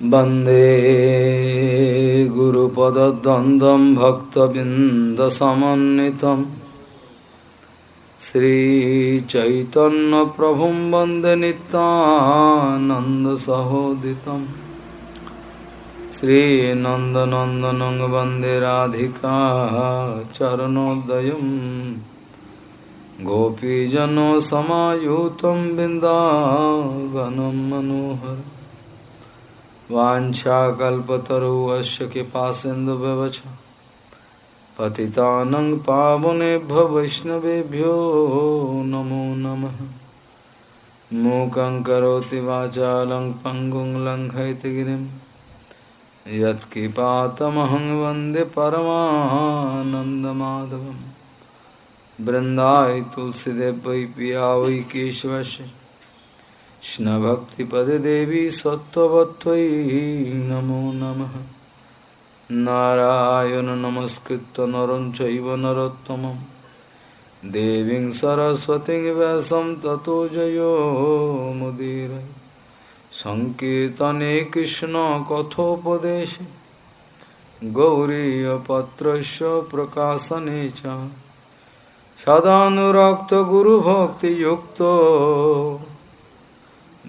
वन्दे गुरुपदद्वन्द्वं भक्तबिन्दसमन्वितं श्रीचैतन्यप्रभुं वन्दे नितानन्दसहोदितं श्रीनन्दनन्दनं वन्दे राधिका चरणोदयं गोपीजनसमायुतं बिन्दावनं मनोहर वाछाकल्पतरुश्च कृपा सिंधु व्यवच पतितानं पावनेभ्य वैष्णवेभ्यो नमो नमः। मूकं करोति वाचालं पङ्गुं लङ्घयितगिरिं यत्कृपातमहं वंदे परमानन्दमाधवं बृन्दाय तुलसीदेव वै पिया वै केशवस्य। कृष्ण भक्ति पदे देवी सत्वत्वी नमो नमः नारायण नमस्कृत नर चैव देवी सरस्वती वैस ततो जो मुदीर संकर्तने कृष्ण कथोपदेश गौरीपत्र प्रकाशने सदाक्त गुरुभक्ति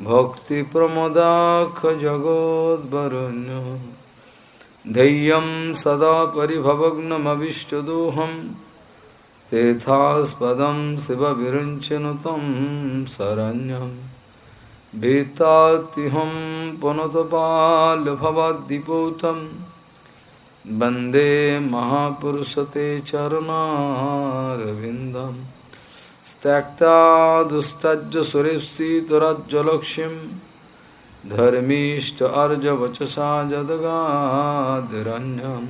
भक्ति प्रमदाख जगद वरण्य धैय सदा परिभवग्नमविष्टदोहं। तेथास्पदं शिवविरुञ्चनुतं शरण्यं। भीतातिहं पुनतपाल वंदे वंदे महापुरशते चरणारविंदम त्यक्ता दुस्तज सुरेप्सितरज्जलक्ष्मीं धर्मीष्ट अर्जवचसा जदगादिरण्यं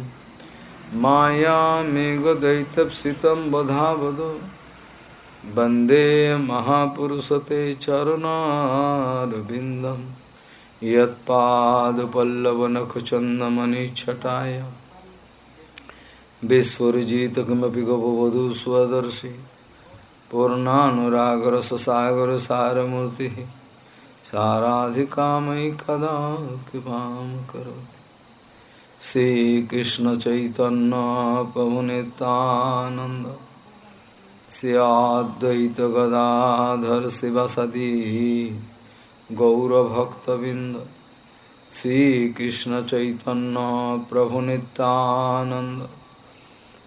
मायामेघदैतप्सितं वधावद वंदे महापुरुषते चरुणारविन्दं। यत्पादपल्लवनखचन्दमनिच्छटाय विस्फुरिजित किमपि गपवधू स्वदर्शि पूर्णानुरागर सुसागर सारमूर्ति साराधिका मयि कदा कृपा करो श्री कृष्ण चैतन्य पवनितानंद श्रियाद्वैत गदाधर शिवसदी गौरभक्तबिंद श्री कृष्ण चैतन्य प्रभु नित्यानंद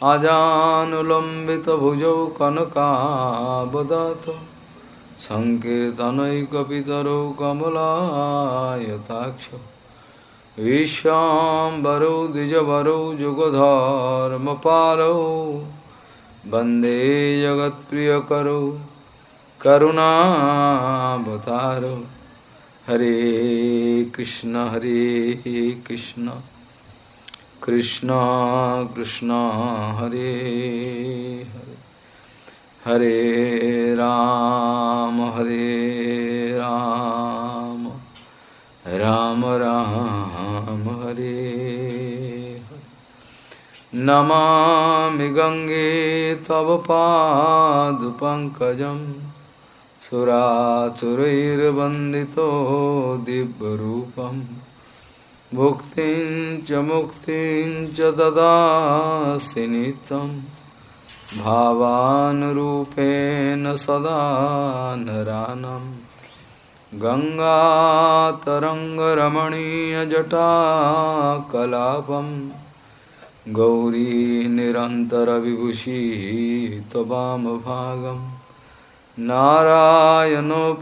আজানুলম্বিত ভুজৌ কনকাবদাত সংকীর্তনৈকপিতরৌ কমলায়তাক্ষ বিশ্বাম্বরৌ দ্বিজবরৌ যুগধর্মপারৌ। বন্দে জগৎপ্রিয়করৌ করুণাবতারৌ। হরে কৃষ্ণ হরে কৃষ্ণ। कृष्ण कृष्ण, हरे हरे हरे राम हरे राम राम राम, हरे नमामि गङ्गे तव पादपङ्कजं सुराचुरैर्वन्दितो दिव्यरूपम्। भुक्तिं च मुक्तिं च ददासि नित्यं भावानुरूपेण सदा नरानं। गङ्गातरङ्गरमणीयजटाकलापं। गौरी निरन्तरविभूषी त्ववामभागं नारायणो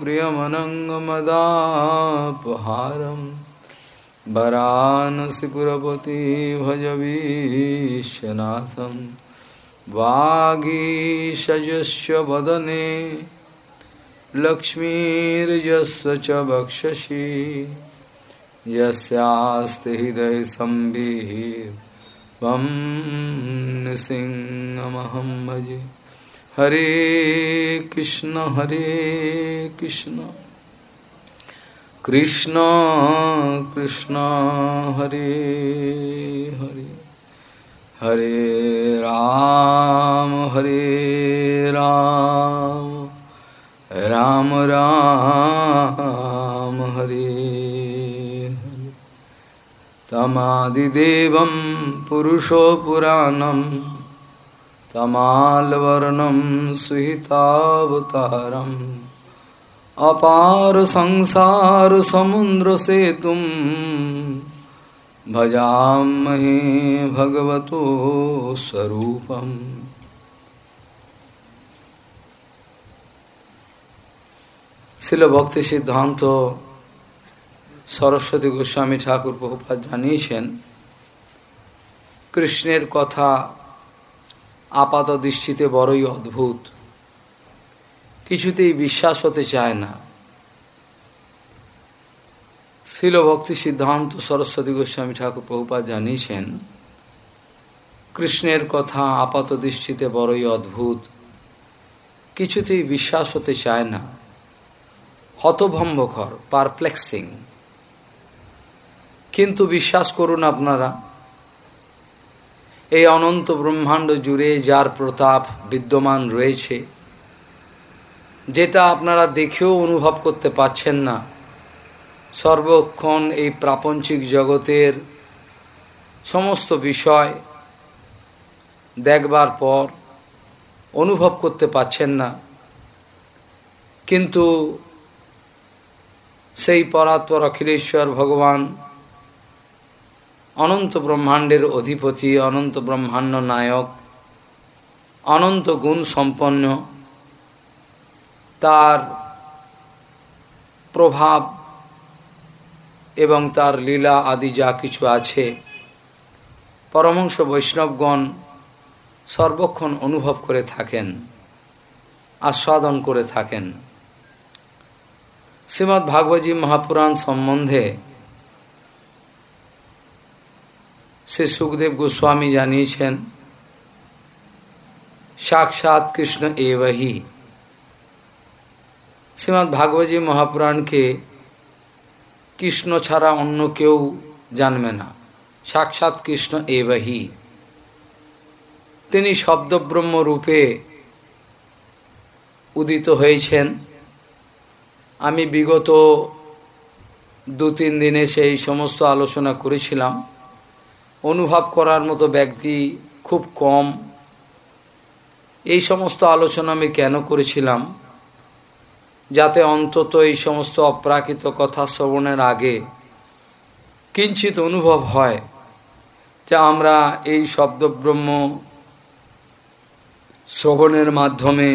वरानसीपुरपति भज विश्वनाथम। वागीशजस्व वदने लक्ष्मीजस्व बक्षसी। हृदय संबी सिंहमहम भजे। हरे कृष्ण हरे कृष्ण। कृष्ण कृष्ण, हरे हरे। हरे राम हरे राम। राम राम, हरे हरे। तमादिदेवं पुरुषो पुराणं तमालवर्णं सुहितावतारम्। अपार संसारसमुद्रसेतुम् भजामहे भगवतो स्वरूपम् শিল ভক্তি সিদ্ধান্ত সরস্বতী গোস্বামী ঠাকুর বহুপাত জানিয়েছেন কৃষ্ণের কথা আপাত দৃষ্টিতে বড়ই অদ্ভুত কিছুতেই বিশ্বাস হতে চায় না। শিল ভক্তি সিদ্ধান্ত সরস্বতী গোস্বামী ঠাকুর প্রভুপাত জানিয়েছেন, কৃষ্ণের কথা আপাত দৃষ্টিতে বড়ই অদ্ভুত, কিছুতেই বিশ্বাস হতে চায় না। হতভম্বকর, পারপ্লেক্সিং। কিন্তু বিশ্বাস করুন আপনারা, এই অনন্ত ব্রহ্মাণ্ড জুড়ে যার প্রতাপ বিদ্যমান রয়েছে যেটা আপনারা দেখেও অনুভব করতে পাচ্ছেন না। সর্বক্ষণ এই প্রাপঞ্চিক জগতের সমস্ত বিষয় দেখবার পর অনুভব করতে পাচ্ছেন না। কিন্তু সেই পরাৎপর অখিলেশ্বর ভগবান অনন্ত ব্রহ্মাণ্ডের অধিপতি, অনন্ত ব্রহ্মাণ্ড নায়ক, অনন্ত গুণ সম্পন্ন তার প্রভাব এবং তার লীলা আদি যা কিছু আছে পরমংশ বৈষ্ণবগণ সর্বক্ষণ অনুভব করে থাকেন, আস্বাদন করে থাকেন। শ্রীমৎ ভাগবতী মহাপুরাণ সম্বন্ধে শ্রী সুখদেব গোস্বামী জানিয়েছেন, সাক্ষাৎ কৃষ্ণ এবহি শ্রীমৎ ভাগবতী মহাপুরাণকে কৃষ্ণ ছাড়া অন্য কেউ জানবে না। সাক্ষাৎ কৃষ্ণ এবহি তিনি শব্দব্রহ্ম রূপে উদিত হয়েছেন। আমি বিগত দু তিন দিনে সেই সমস্ত আলোচনা করেছিলাম। অনুভব করার মতো ব্যক্তি খুব কম। এই সমস্ত আলোচনা আমি কেন করেছিলাম? যাতে অন্তত এই সমস্ত অপ্রাকৃত কথা শ্রবণের আগে কিঞ্চিত অনুভব হয়, যে আমরা এই শব্দব্রহ্ম শ্রবণের মাধ্যমে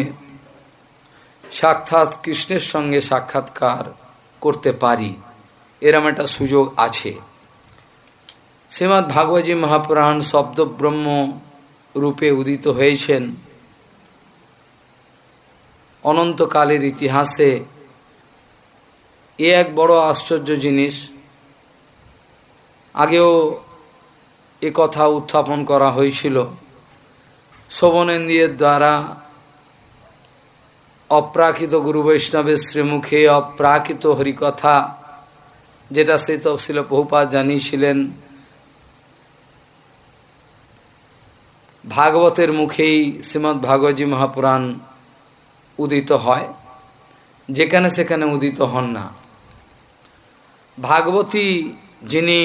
সাক্ষাৎ কৃষ্ণের সঙ্গে সাক্ষাৎকার করতে পারি। এরম একটা সুযোগ আছে। শ্রীমৎ ভাগবতী মহাপুরাণ শব্দব্রহ্ম রূপে উদিত হয়েছেন। অনন্তকালের ইতিহাসে এ এক বড় আশ্চর্য জিনিস। আগেও এ কথা উত্থাপন করা হয়েছিল। শোভনেন্দ্রিয়ের দ্বারা অপ্রাকৃত গুরু বৈষ্ণবের শ্রীমুখে অপ্রাকৃত হরিকথা, যেটা সে তফসিল বহুপাত জানিয়েছিলেন, ভাগবতের মুখেই শ্রীমৎ ভাগবতী মহাপুরাণ উদিত হয়, যেখানে সেখানে উদিত হন না। ভাগবতী যিনি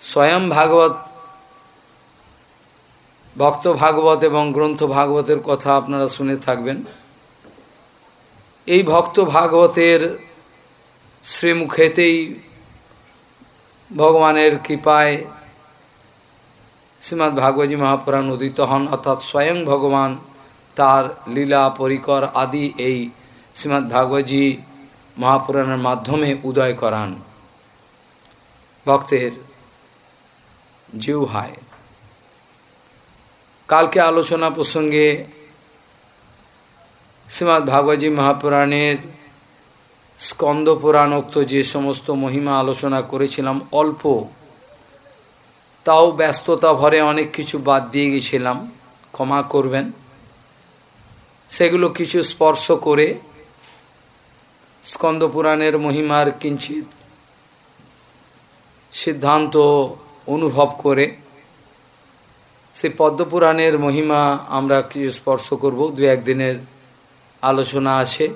স্বয়ং ভাগবত, ভক্ত ভাগবত এবং গ্রন্থ ভাগবতের কথা আপনারা শুনে থাকবেন, এই ভক্ত ভাগবতের শ্রীমুখেতেই ভগবানের কৃপায় শ্রীমৎ ভাগবতী মহাপুরাণ উদিত হন, অর্থাৎ স্বয়ং ভগবান তার লীলা, পরিকর আদি এই শ্রীমৎ ভাগবতী মহাপুরাণের মাধ্যমে উদয় করান। ভক্তের জিউহায় কালকে আলোচনা প্রসঙ্গে শ্রীমৎ ভাগবতী মহাপুরাণের স্কন্দ পুরাণোক্ত যে সমস্ত মহিমা আলোচনা করেছিলাম অল্প, তাও ব্যস্ততা ভরে অনেক কিছু বাদ দিয়ে গেছিলাম, ক্ষমা করবেন। সেগুলো কিছু স্পর্শ করে স্কন্দ পুরাণের মহিমার কিঞ্চিত সিদ্ধান্ত অনুভব করে, সে পদ্মপুরাণের মহিমা আমরা কিছু স্পর্শ করব, দু একদিনের আলোচনা আছে।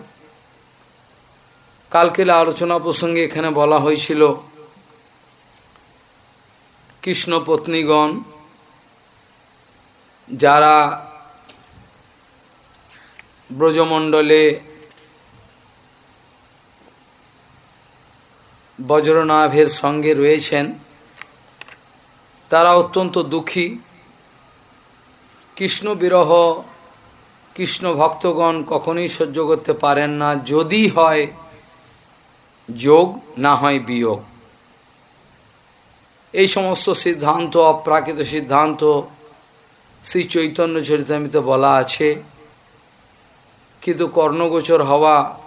কালকের আলোচনা প্রসঙ্গে এখানে বলা হয়েছিল কৃষ্ণ পত্নীগণ যারা ব্রজমণ্ডলে বজ্রনাভের সঙ্গে রয়েছেন। তারা অত্যন্ত দুঃখী। কৃষ্ণ বিরহ, কৃষ্ণ ভক্তগণ কখনোই সহ্য করতে পারেন না। যদি হয়, যোগ, না হয় বিয়োগ। এই সমস্ত সিদ্ধান্ত, অপ্রাকৃত সিদ্ধান্ত শ্রী চৈতন্য চরিতামিতে বলা আছে। কিন্তু কর্ণগোচর হওয়া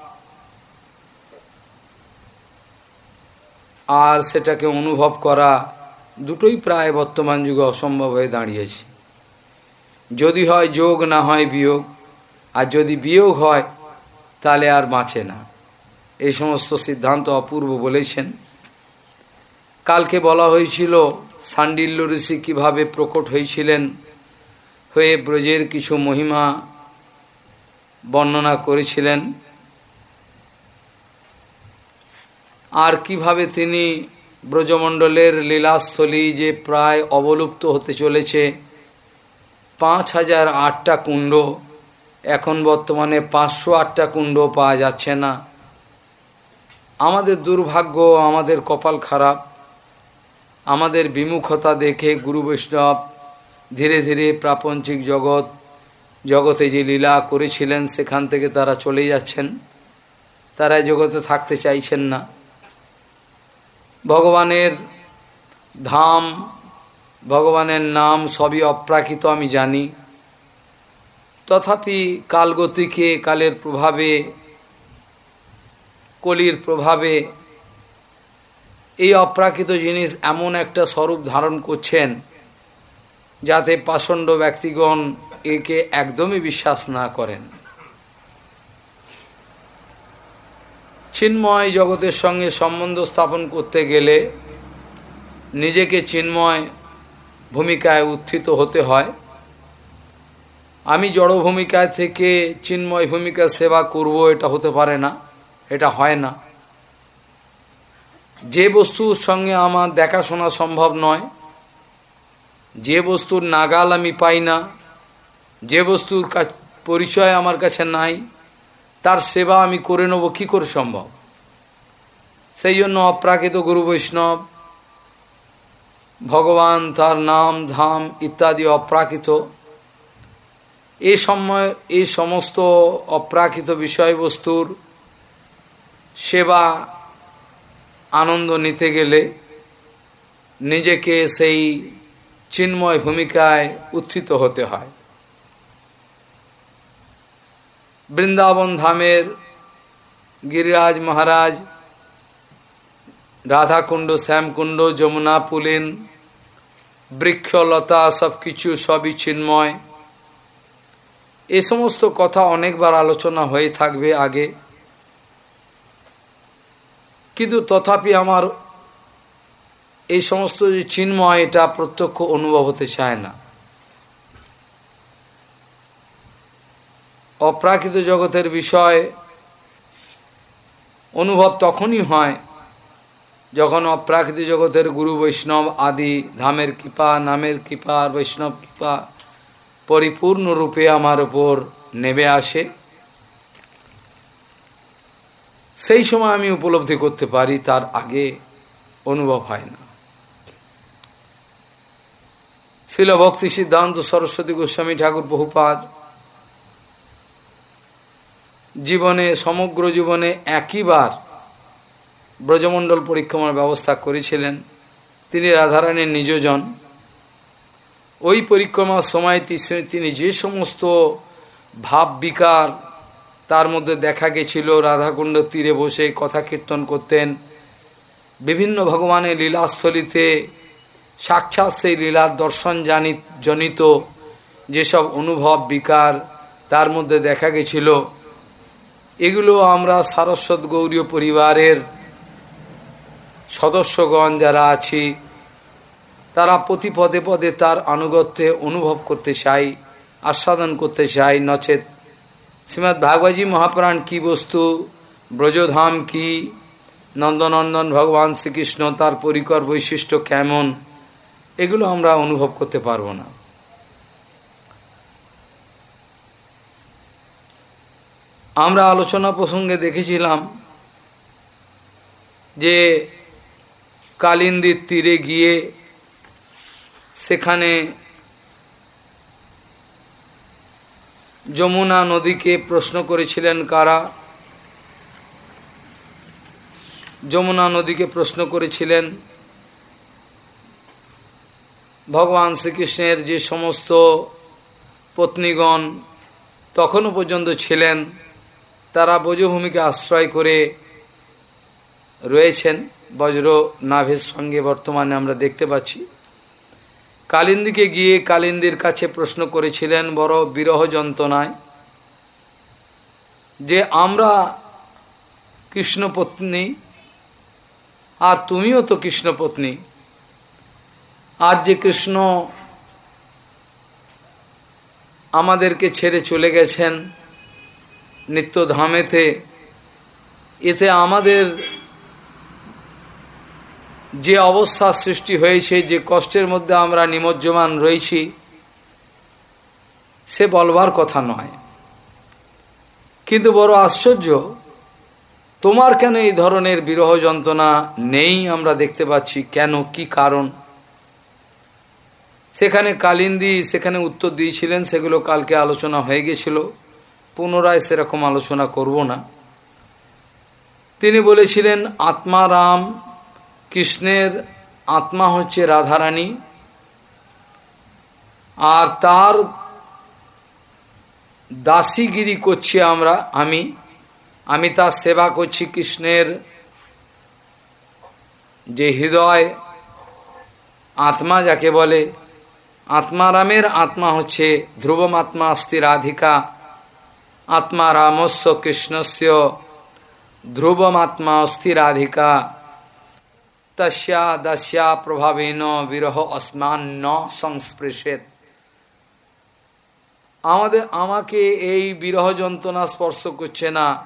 আর সেটাকে অনুভব করা দুটোই প্রায় বর্তমান যুগে অসম্ভব হয়ে দাঁড়িয়েছে। যদি হয় যোগ, না হয় বিয়োগ, আর যদি বিয়োগ হয়, তাহলে আর বাঁচে না। এই সমস্ত সিদ্ধান্ত অপূর্ব বলেছেন। কালকে বলা হয়েছিল, সান্ডিল্য ঋষি কীভাবে প্রকট হয়েছিলেন, হয়ে ব্রজের কিছু মহিমা বর্ণনা করেছিলেন। আর কীভাবে তিনি ব্রজমণ্ডলের লীলাস্থলী যে প্রায় অবলুপ্ত হতে চলেছে, পাঁচ হাজার আটটা কুণ্ড, এখন বর্তমানে পাঁচশো আটটা কুণ্ড পাওয়া যাচ্ছে না। আমাদের দুর্ভাগ্য, আমাদের কপাল খারাপ, আমাদের বিমুখতা দেখে গুরু বৈষ্ণব ধীরে ধীরে প্রাপঞ্চিক জগৎ জগতে যে লীলা করেছিলেন, সেখান থেকে তারা চলে যাচ্ছেন। তারা জগতে থাকতে চাইছেন না। ভগবানের ধাম, ভগবানের নাম সবই অপ্রাকৃত আমি জানি। তথাপি কালগতিকে, কালের প্রভাবে, কলির প্রভাবে এই অপ্রাকৃত জিনিস এমন একটা স্বরূপ ধারণ করছেন, যাতে পাষণ্ড ব্যক্তিগণ একে একদমই বিশ্বাস না করেন। চিন্ময় জগতের সঙ্গে সম্বন্ধ স্থাপন করতে গেলে নিজেকে চিন্ময় ভূমিকায় উত্থিত হতে হয়। আমি জড় ভূমিকায় থেকে চিন্ময় ভূমিকা সেবা করব, এটা হতে পারে না, এটা হয় না। যে বস্তুর সঙ্গে আমার দেখাশোনা সম্ভব নয়, যে বস্তুর নাগাল আমি পাই না যে বস্তুর পরিচয় আমার কাছে নাই, তার সেবা আমি করে নেব, কী করে সম্ভব? সেই জন্য অপ্রাকৃত গুরু বৈষ্ণব, ভগবান তার নাম, ধাম ইত্যাদি অপ্রাকৃত এই সময় এই সমস্ত অপ্রাকৃত বিষয়বস্তুর সেবা, আনন্দ নিতে গেলে নিজেকে সেই চিন্ময় ভূমিকায় উত্থিত হতে হয়। বৃন্দাবন ধামের গিরিরাজ মহারাজ, রাধাকুণ্ড, শ্যামকুণ্ড, যমুনা, পুলিন বৃক্ষলতা সব কিছু, সবই চিন্ময়। এ সমস্ত কথা অনেকবার আলোচনা হয়ে থাকবে আগে। কিন্তু তথাপি আমার এই সমস্ত যে চিন্ময়, এটা প্রত্যক্ষ অনুভব হতে চায় না। অপ্রাকৃত জগতের বিষয় অনুভব তখনই হয় যখন অপ্রাকৃত জগতের গুরু বৈষ্ণব আদি ধামের কৃপা, নামের কৃপা আর বৈষ্ণব কৃপা পরিপূর্ণরূপে আমার ওপর নেমে আসে। সেই সময় আমি উপলব্ধি করতে পারি, তার আগে অনুভব হয় না। শিল ভক্তি সিদ্ধান্ত সরস্বতী গোস্বামী ঠাকুর বহুপাদ জীবনে, সমগ্র জীবনে একইবার ব্রজমণ্ডল পরীক্ষমার ব্যবস্থা করেছিলেন। তিনি রাধারানীর নিজজন। ওই পরিক্রমার সময় তিনি যে সমস্ত ভাব বিকার তার মধ্যে দেখা গেছিল। রাধাকুণ্ড তীরে বসে কথা কীর্তন করতেন। বিভিন্ন ভগবানের লীলাস্থলিতে সাক্ষাৎ সেই লীলার দর্শন জানি, জনিত যেসব অনুভব বিকার তার মধ্যে দেখা গেছিল। এগুলো আমরা সারস্বত গৌরীয় পরিবারের সদস্যগণ যারা আছি, তারা প্রতি পদে পদে তার আনুগত্যে অনুভব করতে চাই, আস্বাদন করতে চাই, নচেত শ্রীমৎ ভাগবতী মহাপ্রাণ কি বস্তু, ব্রজধাম কি, নন্দনন্দন ভগবান শ্রীকৃষ্ণ তার পরিকর বৈশিষ্ট্য কেমন, এগুলো আমরা অনুভব করতে পারব না। আমরা আলোচনা প্রসঙ্গে দেখেছিলাম যে কালিন্দির তীরে গিয়ে সেখানে যমুনা নদীকে প্রশ্ন করেছিলেন কারা? যমুনা নদীকে প্রশ্ন করেছিলেন ভগবান শ্রীকৃষ্ণের যে সমস্ত পত্নীগণ তখনও পর্যন্ত ছিলেন। তারা বজভূমিকে আশ্রয় করে রয়েছেন বজ্র নাভের সঙ্গে বর্তমানে আমরা দেখতে পাচ্ছি। কালিন্দিকে গিয়ে কালিন্দির কাছে প্রশ্ন করেছিলেন, বড় বিরহ যন্ত্রণায়, যে আমরা কৃষ্ণপত্নী, আর তুমিও তো কৃষ্ণপত্নী। আজ যে কৃষ্ণ আমাদেরকে ছেড়ে চলে গেছেন নিত্যধামেতে এতে আমাদের যে অবস্থা সৃষ্টি হয়েছে, যে কষ্টের মধ্যে আমরা নিমজ্জমান রয়েছি, সে বলবার কথা নয়। কিন্তু বড় আশ্চর্য, তোমার কেন এই ধরনের বিরহ যন্ত্রণা নেই আমরা দেখতে পাচ্ছি? কেন? কি কারণ? সেখানে কালিন্দি সেখানে উত্তর দিয়েছিলেন, সেগুলো কালকে আলোচনা হয়ে গেছিল। পুনরায় সেরকম আলোচনা করব না। তিনি বলেছিলেন আত্মারাম কৃষ্ণের আত্মা হচ্ছে রাধারানী। আর তার দাসীগিরি করছি আমরা, আমি। আমি তার সেবা করছি কৃষ্ণের যে হৃদয়, আত্মা যাকে বলে। আত্মারামের আত্মা হচ্ছে ধ্রুবম আত্মা অস্তি রাধিকা আত্মা রামস্য কৃষ্ণস্য ধ্রুবম আত্মা অস্থি রাধিকা তস্যা দস্যা প্রভাবেন বিরহ অস্মান ন সংস্পৃশেত। আমাদের, আমাকে এই বিরহ যন্ত্রণা স্পর্শ করছে না।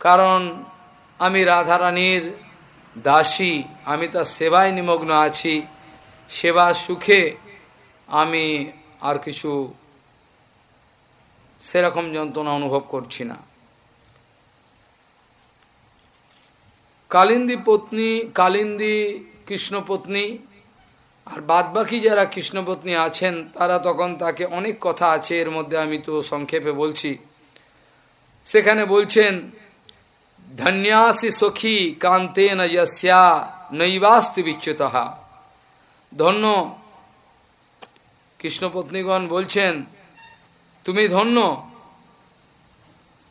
কারণ আমি রাধারানীর দাসী, আমি তার সেবায় নিমগ্ন আছি। সেবা সুখে আমি আর কিছু সেরকম যন্ত্রণা অনুভব করছি না। কালিন্দি পত্নী, কালিন্দি কৃষ্ণপত্নী আর বাদবাকি যারা কৃষ্ণপত্নী আছেন, তারা তখন তাকে অনেক কথা আছে, এর মধ্যে আমি তো সংক্ষেপে বলছি। সেখানে বলছেন, ধন্যাসি সখী কান্তে নয়স্যা নৈবাস্তি বিচ্যুতহা ধন্য কৃষ্ণপত্নীগণ বলছেন তুমি ধন্য।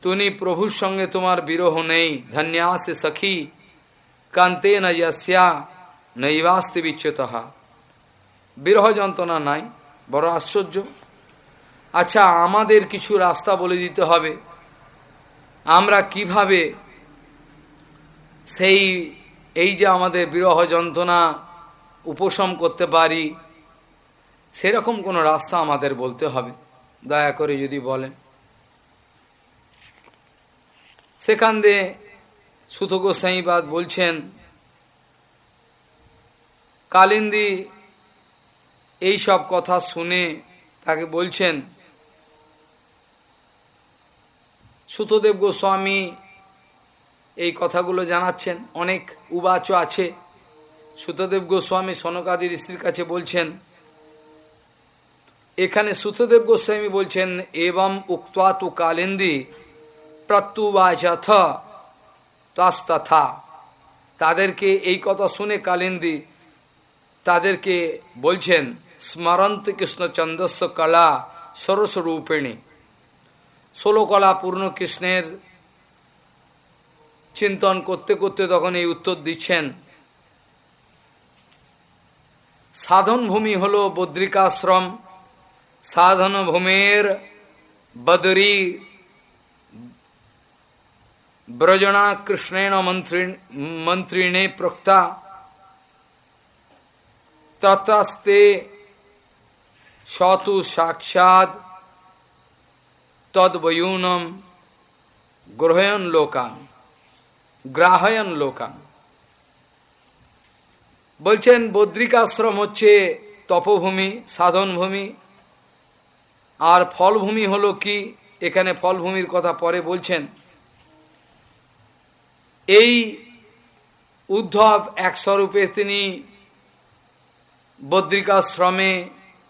তুমি প্রভুর সঙ্গে তোমার বিরহ নেই। ধন্যাসে সখী, কান্তে নয়স্যা নৈবাস্তি বিচ্যুতহা বিরহ যন্ত্রণা নাই, বড় আশ্চর্য। আচ্ছা আমাদের কিছু রাস্তা বলে দিতে হবে। আমরা কীভাবে সেই, এই যে আমাদের বিরহ যন্ত্রণা উপশম করতে পারি, সেরকম কোনো রাস্তা আমাদের বলতে হবে। দয়া করে যদি বলেন। সেখান দিয়ে সুত গোসাইবাদ বলছেন, কালিন্দি এই সব কথা শুনে তাকে বলছেন, সুতদেব গোস্বামী এই কথাগুলো জানাচ্ছেন, অনেক উবাচ আছে। সুতদেব গোস্বামী সনকাদির স্ত্রীর কাছে বলছেন এখানে সুতদেব গোস্বামী বলছেন এবং উক্তা তু কালিন্দি প্রত্যুবাচথ তথা তাদেরকে এই কথা শুনে কালিন্দি তাদেরকে বলছেন, স্মরন্ত কৃষ্ণচন্দ্রস্ব কলা সরস্বরূপিণী ষোলকলা পূর্ণ কৃষ্ণের চিন্তন করতে করতে তখন এই উত্তর দিচ্ছেন সাধন ভূমি হল বদ্রিকাশ্রম। সাধন ভূমির বদরী ব্রজনা কৃষ্ণেন মন্ত্রিণে প্রক্তা। ততস্তে শতু সাক্ষাৎ তদ্বয়ূনম গ্রহয়ন লোকান, গ্রাহয়ন লোকান। বলছেন, বদ্রিকাশ্রম হচ্ছে তপভূমি, সাধনভূমি আর ফলভূমি হলো কি? এখানে ফলভূমির কথা পরে বলছেন। এই উদ্ধব একস্বরূপে তিনি বদ্রিকাশ্রমে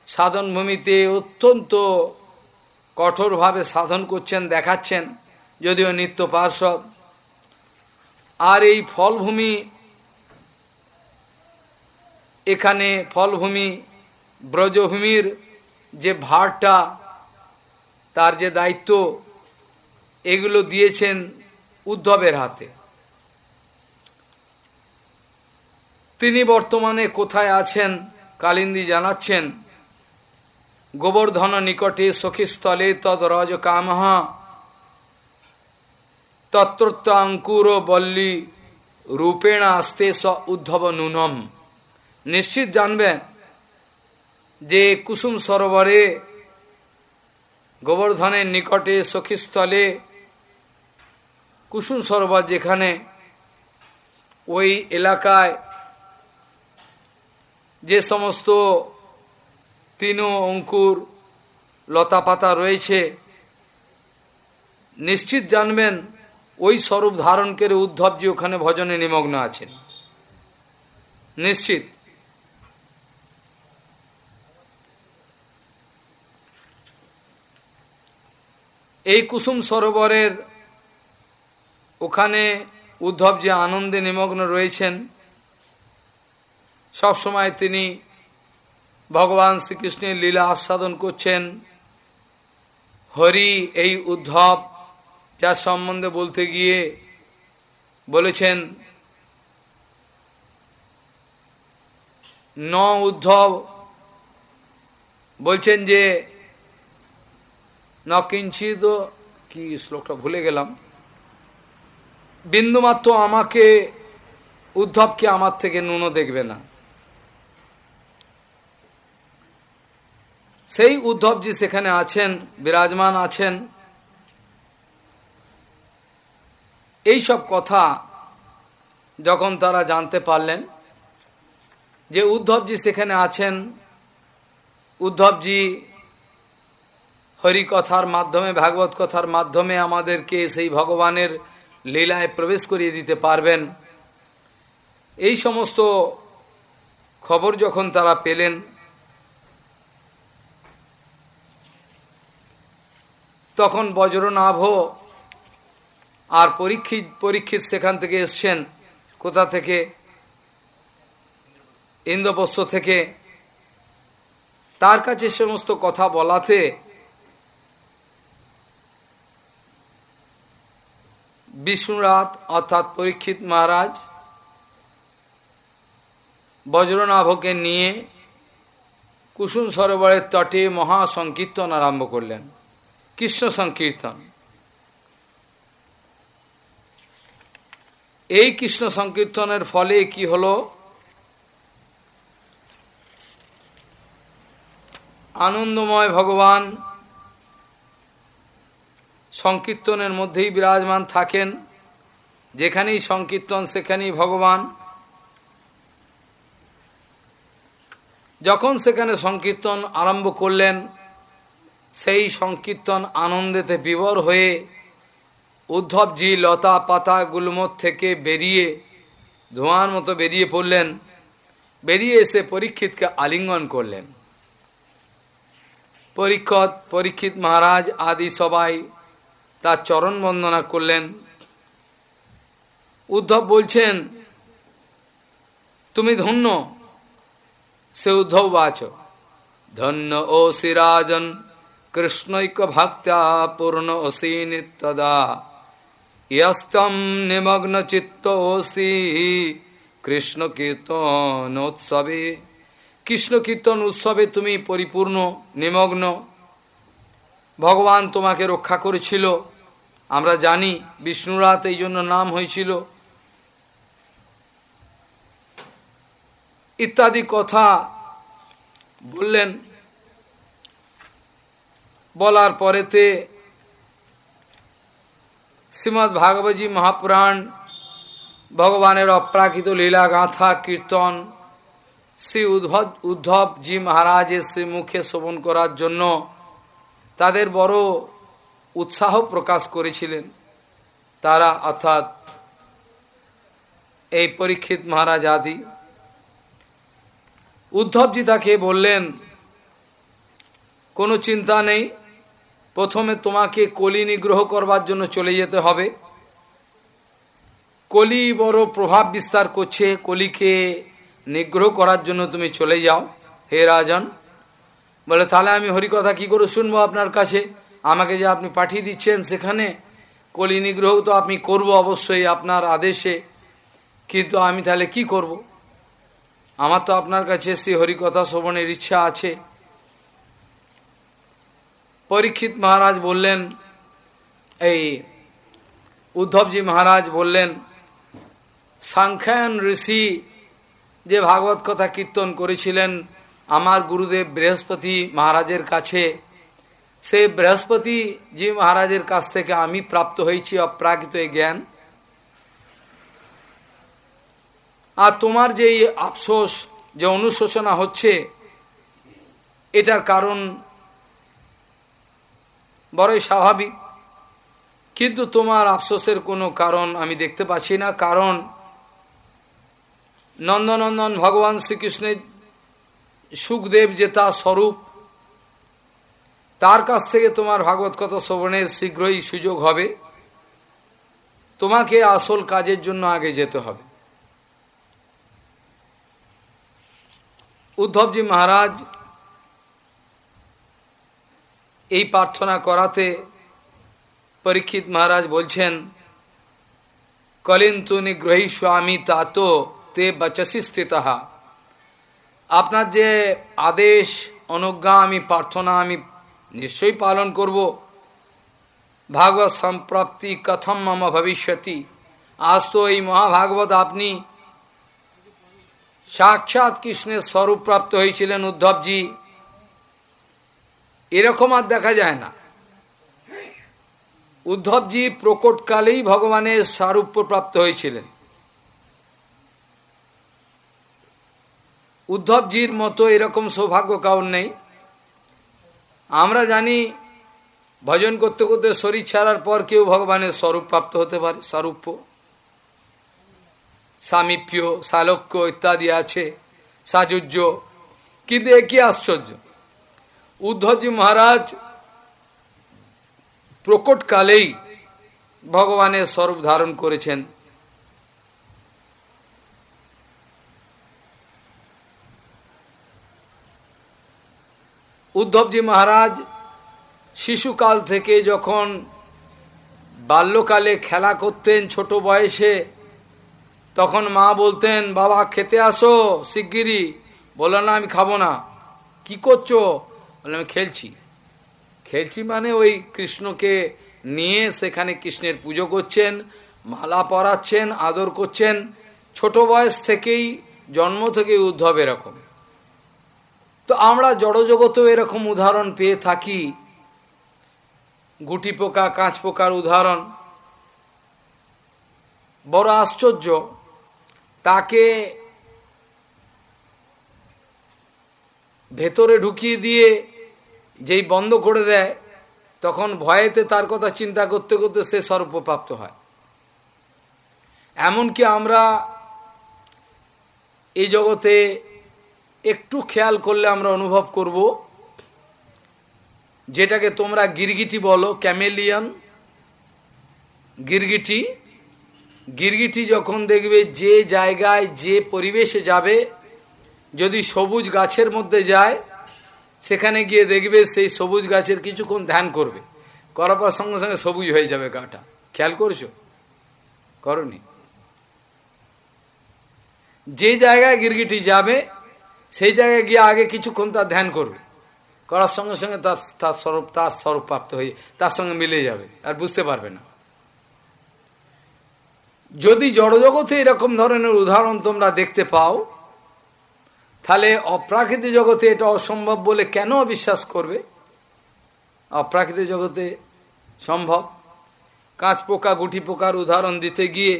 সাধনভূমিতে অত্যন্ত কঠোরভাবে সাধন করছেন, দেখাচ্ছেন, যদিও নিত্য পার্শ্বদ। আর এই ফলভূমি এখানে ফলভূমি ব্রজভূমির যে ভারটা তার যে দায়িত্ব, এগুলো দিয়েছেন উদ্ধবের হাতে। তিনি বর্তমানে কোথায় আছেন কালিন্দি জানাচ্ছেন, গোবর্ধন নিকটে সখীস্থলে তদ রজ কামহ তত্রত্বাঙ্কুর বল্লী রূপেণ আস্তে স উদ্ধব নুনম। নিশ্চিত জানবেন যে কুসুম সরোবরে গোবর্ধনের নিকটে সখীস্থলে কুসুম সরোবর যেখানে ওই এলাকায় যে সমস্ত তিন অঙ্কুর লতা পাতা রয়েছে, নিশ্চিত জানবেন ওই স্বরূপ ধারণ করে উদ্ধবজি ওখানে ভজনে নিমগ্ন আছেন। নিশ্চিত। এই কুসুম সরোবরের ওখানে উদ্ধব যে আনন্দে নিমগ্ন রয়েছেন সবসময় তিনি ভগবান শ্রীকৃষ্ণের লীলা আস্বাদন করছেন। হরি এই উদ্ধব, যার সম্বন্ধে বলতে গিয়ে বলেছেন, ন উদ্ধব, বলছেন যে ন কিঞ্চিত কি শ্লোকটা ভুলে গেলাম। বিন্দুমাত্র আমাকে উদ্ধবকে আমার থেকে নুনো দেখবে না। সেই উদ্ধবজি সেখানে আছেন, বিরাজমান আছেন, এই সব কথা যখন তারা জানতে পারলেন যে উদ্ধবজি সেখানে আছেন, উদ্ধবজি হরিকথার মাধ্যমে, ভাগবত কথার মাধ্যমে আমাদেরকে সেই ভগবানের লীলায় প্রবেশ করিয়ে দিতে পারবেন। এই সমস্ত খবর যখন তারা পেলেন, তখন বজ্রনাভ আর পরীক্ষিত পরীক্ষিত সেখান থেকে এসছেন। কোথা থেকে? ইন্দ্রপ্রস্থ থেকে। তার কাছে সমস্ত কথা বলাতে বিষ্ণুরাত অর্থাৎ পরীক্ষিত মহারাজ, বজ্রনাভকে নিয়ে কুসুম সরোবরের তটে মহাসংকীর্তন আরম্ভ করলেন। কৃষ্ণ সংকীর্তন। এই কৃষ্ণ সংকীর্তনের ফলে কি হলো? আনন্দময় ভগবান সংকীর্তনের মধ্যেই বিরাজমান থাকেন। যেখানেই সংকীর্তন, সেখানেই ভগবান। যখন সেখানে সংকীর্তন আরম্ভ করলেন, সেই সংকীর্তন আনন্দেতে বিবর হয়ে উদ্ধবজি, লতা, পাতা গুলমত থেকে বেরিয়ে, ধোঁয়ার মতো বেরিয়ে পড়লেন। বেরিয়ে এসে পরীক্ষিতকে আলিঙ্গন করলেন। পরীক্ষত পরীক্ষিত মহারাজ আদি সবাই তার চরণ বন্দনা করলেন। উদ্ধব বলছেন, তুমি ধন্য, সে উদ্ধব বাচ ধন্য ও সিরাজন, কৃষ্ণৈক ভক্তা পূর্ণ অসি নিত্যদা ইয়স্তম নিমগ্ন চিত্ত ওসি কৃষ্ণ কীর্তন উৎসবে। কৃষ্ণ কীর্তন উৎসবে তুমি পরিপূর্ণ, নিমগ্ন। ভগবান তোমাকে রক্ষা করেছিল। আমরা জানি বিষ্ণুরাত এই জন্য নাম হয়েছিল। ইত্যাদি কথা বললেন। বলার পরেতে শ্রীমৎ ভাগবতী মহাপুরাণ ভগবানের অপ্রাকৃত লীলা, গাঁথা, কীর্তন, শ্রী উদ্ধব, উদ্ধবজি মহারাজের শ্রী মুখে শোভন করার জন্য তাদের বড় উৎসাহ প্রকাশ করেছিলেন। তারা অর্থাৎ এই পরীক্ষিত মহারাজ আদি। উদ্ধবজি তাকে বললেন, কোনো চিন্তা নেই, প্রথমে তোমাকে কলি নিগ্রহ করবার জন্য চলে যেতে হবে। কলি বড় প্রভাব বিস্তার করছে, কলিকে নিগ্রহ করার জন্য তুমি চলে যাও, হে রাজন। বলে, তাহলে আমি হরিকথা কি করে শুনব আপনার কাছে? আমাকে যে আপনি পাঠিয়ে দিচ্ছেন সেখানে কলি নিগ্রহ তো আপনি করব অবশ্যই আপনার আদেশে কিন্তু আমি তাহলে কি করব। আমার তো আপনার কাছে শ্রী হরিকথা শ্রবণের ইচ্ছা আছে পরীক্ষিত মহারাজ বললেন, এই উদ্ধবজি মহারাজ বললেন সাংখ্যায়ন ঋষি যে ভাগবত কথা কীর্তন করেছিলেন আমার গুরুদেব বৃহস্পতি মহারাজের কাছে সেই বৃহস্পতি জি মহারাজের কাছ থেকে আমি প্রাপ্ত হয়েছি অপ্রাকৃত জ্ঞান। আর তোমার যে আফসোস, যে অনুশোচনা হচ্ছে, এটার কারণ বড়ই স্বাভাবিক। কিন্তু তোমার আফসোসের কোনো কারণ আমি দেখতে পাচ্ছি না। কারণ নন্দনন্দন ভগবান শ্রীকৃষ্ণের সুখদেব যে তার স্বরূপ তার কাছ থেকে তোমার ভাগবত কথা শ্রবণের শীঘ্রই সুযোগ হবে। তোমাকে আসল কাজের জন্য আগে যেতে হবে। উদ্ধবজি মহারাজ এই প্রার্থনা করাতে পরীক্ষিত মহারাজ বলছেন, কলিন্তু নিগ্রহী স্বামী তাত তে বচসি স্থিত। আপনার যে আদেশ অনুজ্ঞা আমি প্রার্থনা আমি নিশ্চয়ই পালন করব। ভাগবত সম্প্রাপ্তি কথম মম ভবিষ্যতি। আজ তো এই মহাভাগবত আপনি সাক্ষাৎ কৃষ্ণের স্বরূপ প্রাপ্ত হয়েছিলেন উদ্ধবজি। এরকম আর দেখা যায় না। উদ্ধবজি প্রকটকালেই ভগবানের স্বরূপ প্রাপ্ত হয়েছিলেন। উদ্ধবজির মতো এরকম সৌভাগ্য কাউর নেই। আমরা জানি ভজন করতে করতে শরীর ছাড়ার পর কেউ ভগবানের স্বরূপ প্রাপ্ত হতে পারে স্বরূপ্য সামীপ্য, সালক্য ইত্যাদি আছে, সাজুজ্য। কিন্তু একই আশ্চর্য? উদ্ধবজি মহারাজ প্রকটকালেই ভগবানের স্বরূপ ধারণ করেছেন। উদ্ধবজি মহারাজ শিশুকাল থেকে যখন বাল্যকালে খেলা করতেন ছোট বয়সে, তখন মা বলতেন, বাবা, খেতে আসো শিগগিরি বলো না, আমি খাব না। কি করছ? বলে আমি খেলছি। খেলছি মানে ওই কৃষ্ণকে নিয়ে সেখানে কৃষ্ণের পুজো করছেন, মালা পরাচ্ছেন, আদর করছেন। ছোট বয়স থেকেই, জন্ম থেকে উদ্ধব এরকম। তো আমরা জড়জগতেও এরকম উদাহরণ পেয়ে থাকি। গুটি পোকা, কাঁচ পোকার উদাহরণ। বড় আশ্চর্য, তাকে ভেতরে ঢুকিয়ে দিয়ে যেই বন্ধ করে দেয়, তখন ভয়েতে তার কথা চিন্তা করতে করতে সে সর্বপ্রাপ্ত হয়। এমনকি আমরা এই জগতে একটু খেয়াল করলে আমরা অনুভব করব যেটাকে তোমরা গিরগিটি বলো, ক্যামেলিয়ান গিরগিটি। গিরগিটি যখন দেখবে যে জায়গায়, যে পরিবেশে যাবে, যদি সবুজ গাছের মধ্যে যায়, সেখানে গিয়ে দেখবে সেই সবুজ গাছের কিছুক্ষণ ধ্যান করবে। করার পর সঙ্গে সঙ্গে সবুজ হয়ে যাবে গাটা। খেয়াল করছ? করনি? যে জায়গায় গিরগিটি যাবে সেই জায়গায় গিয়ে আগে কিছুক্ষণ তার ধ্যান করবে। করার সঙ্গে সঙ্গে তার তার স্বরূপ তার স্বরূপ প্রাপ্ত হয়ে তার সঙ্গে মিলে যাবে, আর বুঝতে পারবে না। যদি জড়জগতে এরকম ধরনের উদাহরণ তোমরা দেখতে পাও, তাহলে অপ্রাকৃতিক জগতে এটা অসম্ভব বলে কেন বিশ্বাস করবে? অপ্রাকৃতিক জগতে সম্ভব। কাঁচ পোকা, গুটি পোকার উদাহরণ দিতে গিয়ে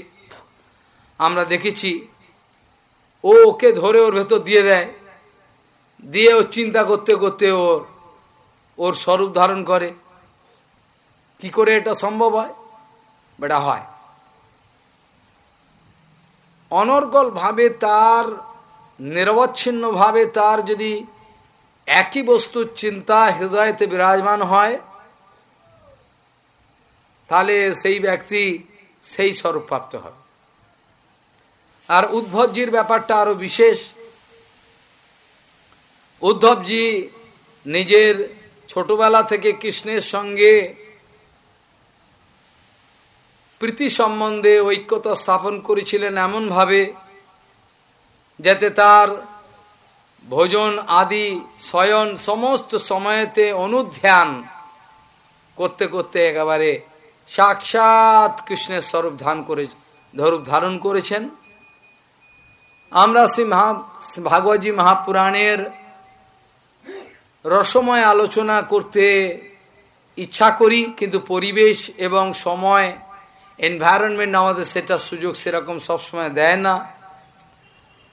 আমরা দেখেছি, ও ওকে ধরে ওর ভেতর দিয়ে দেয়। দিয়ে ও চিন্তা করতে করতে ওর ওর স্বরূপ ধারণ করে। কি করে এটা সম্ভব হয়? বেটা, হয়। অনর্গল ভাবে তার নিরবচ্ছিন্নভাবে তার যদি একই বস্তুর চিন্তা হৃদয়তে বিরাজমান হয়, তাহলে সেই ব্যক্তি সেই স্বরূপ প্রাপ্ত হবে। আর উদ্ভবজির ব্যাপারটা আরও বিশেষ। উদ্ধবজি নিজের ছোটবেলা থেকে কৃষ্ণের সঙ্গে প্রীতি সম্বন্ধে ঐক্যতা স্থাপন করেছিলেন এমনভাবে যাতে তার ভোজন আদি শয়ন সমস্ত সময়েতে অনুধ্যান করতে করতে একেবারে সাক্ষাৎ কৃষ্ণের স্বরূপ ধান করে, ধরূপ ধারণ করেছেন। আমরা শ্রী মহা ভাগবতী মহাপুরাণের রসময় আলোচনা করতে ইচ্ছা করি, কিন্তু পরিবেশ এবং সময় এনভায়রনমেন্ট আমাদের সেটা সুযোগ সেরকম সবসময় দেয় না।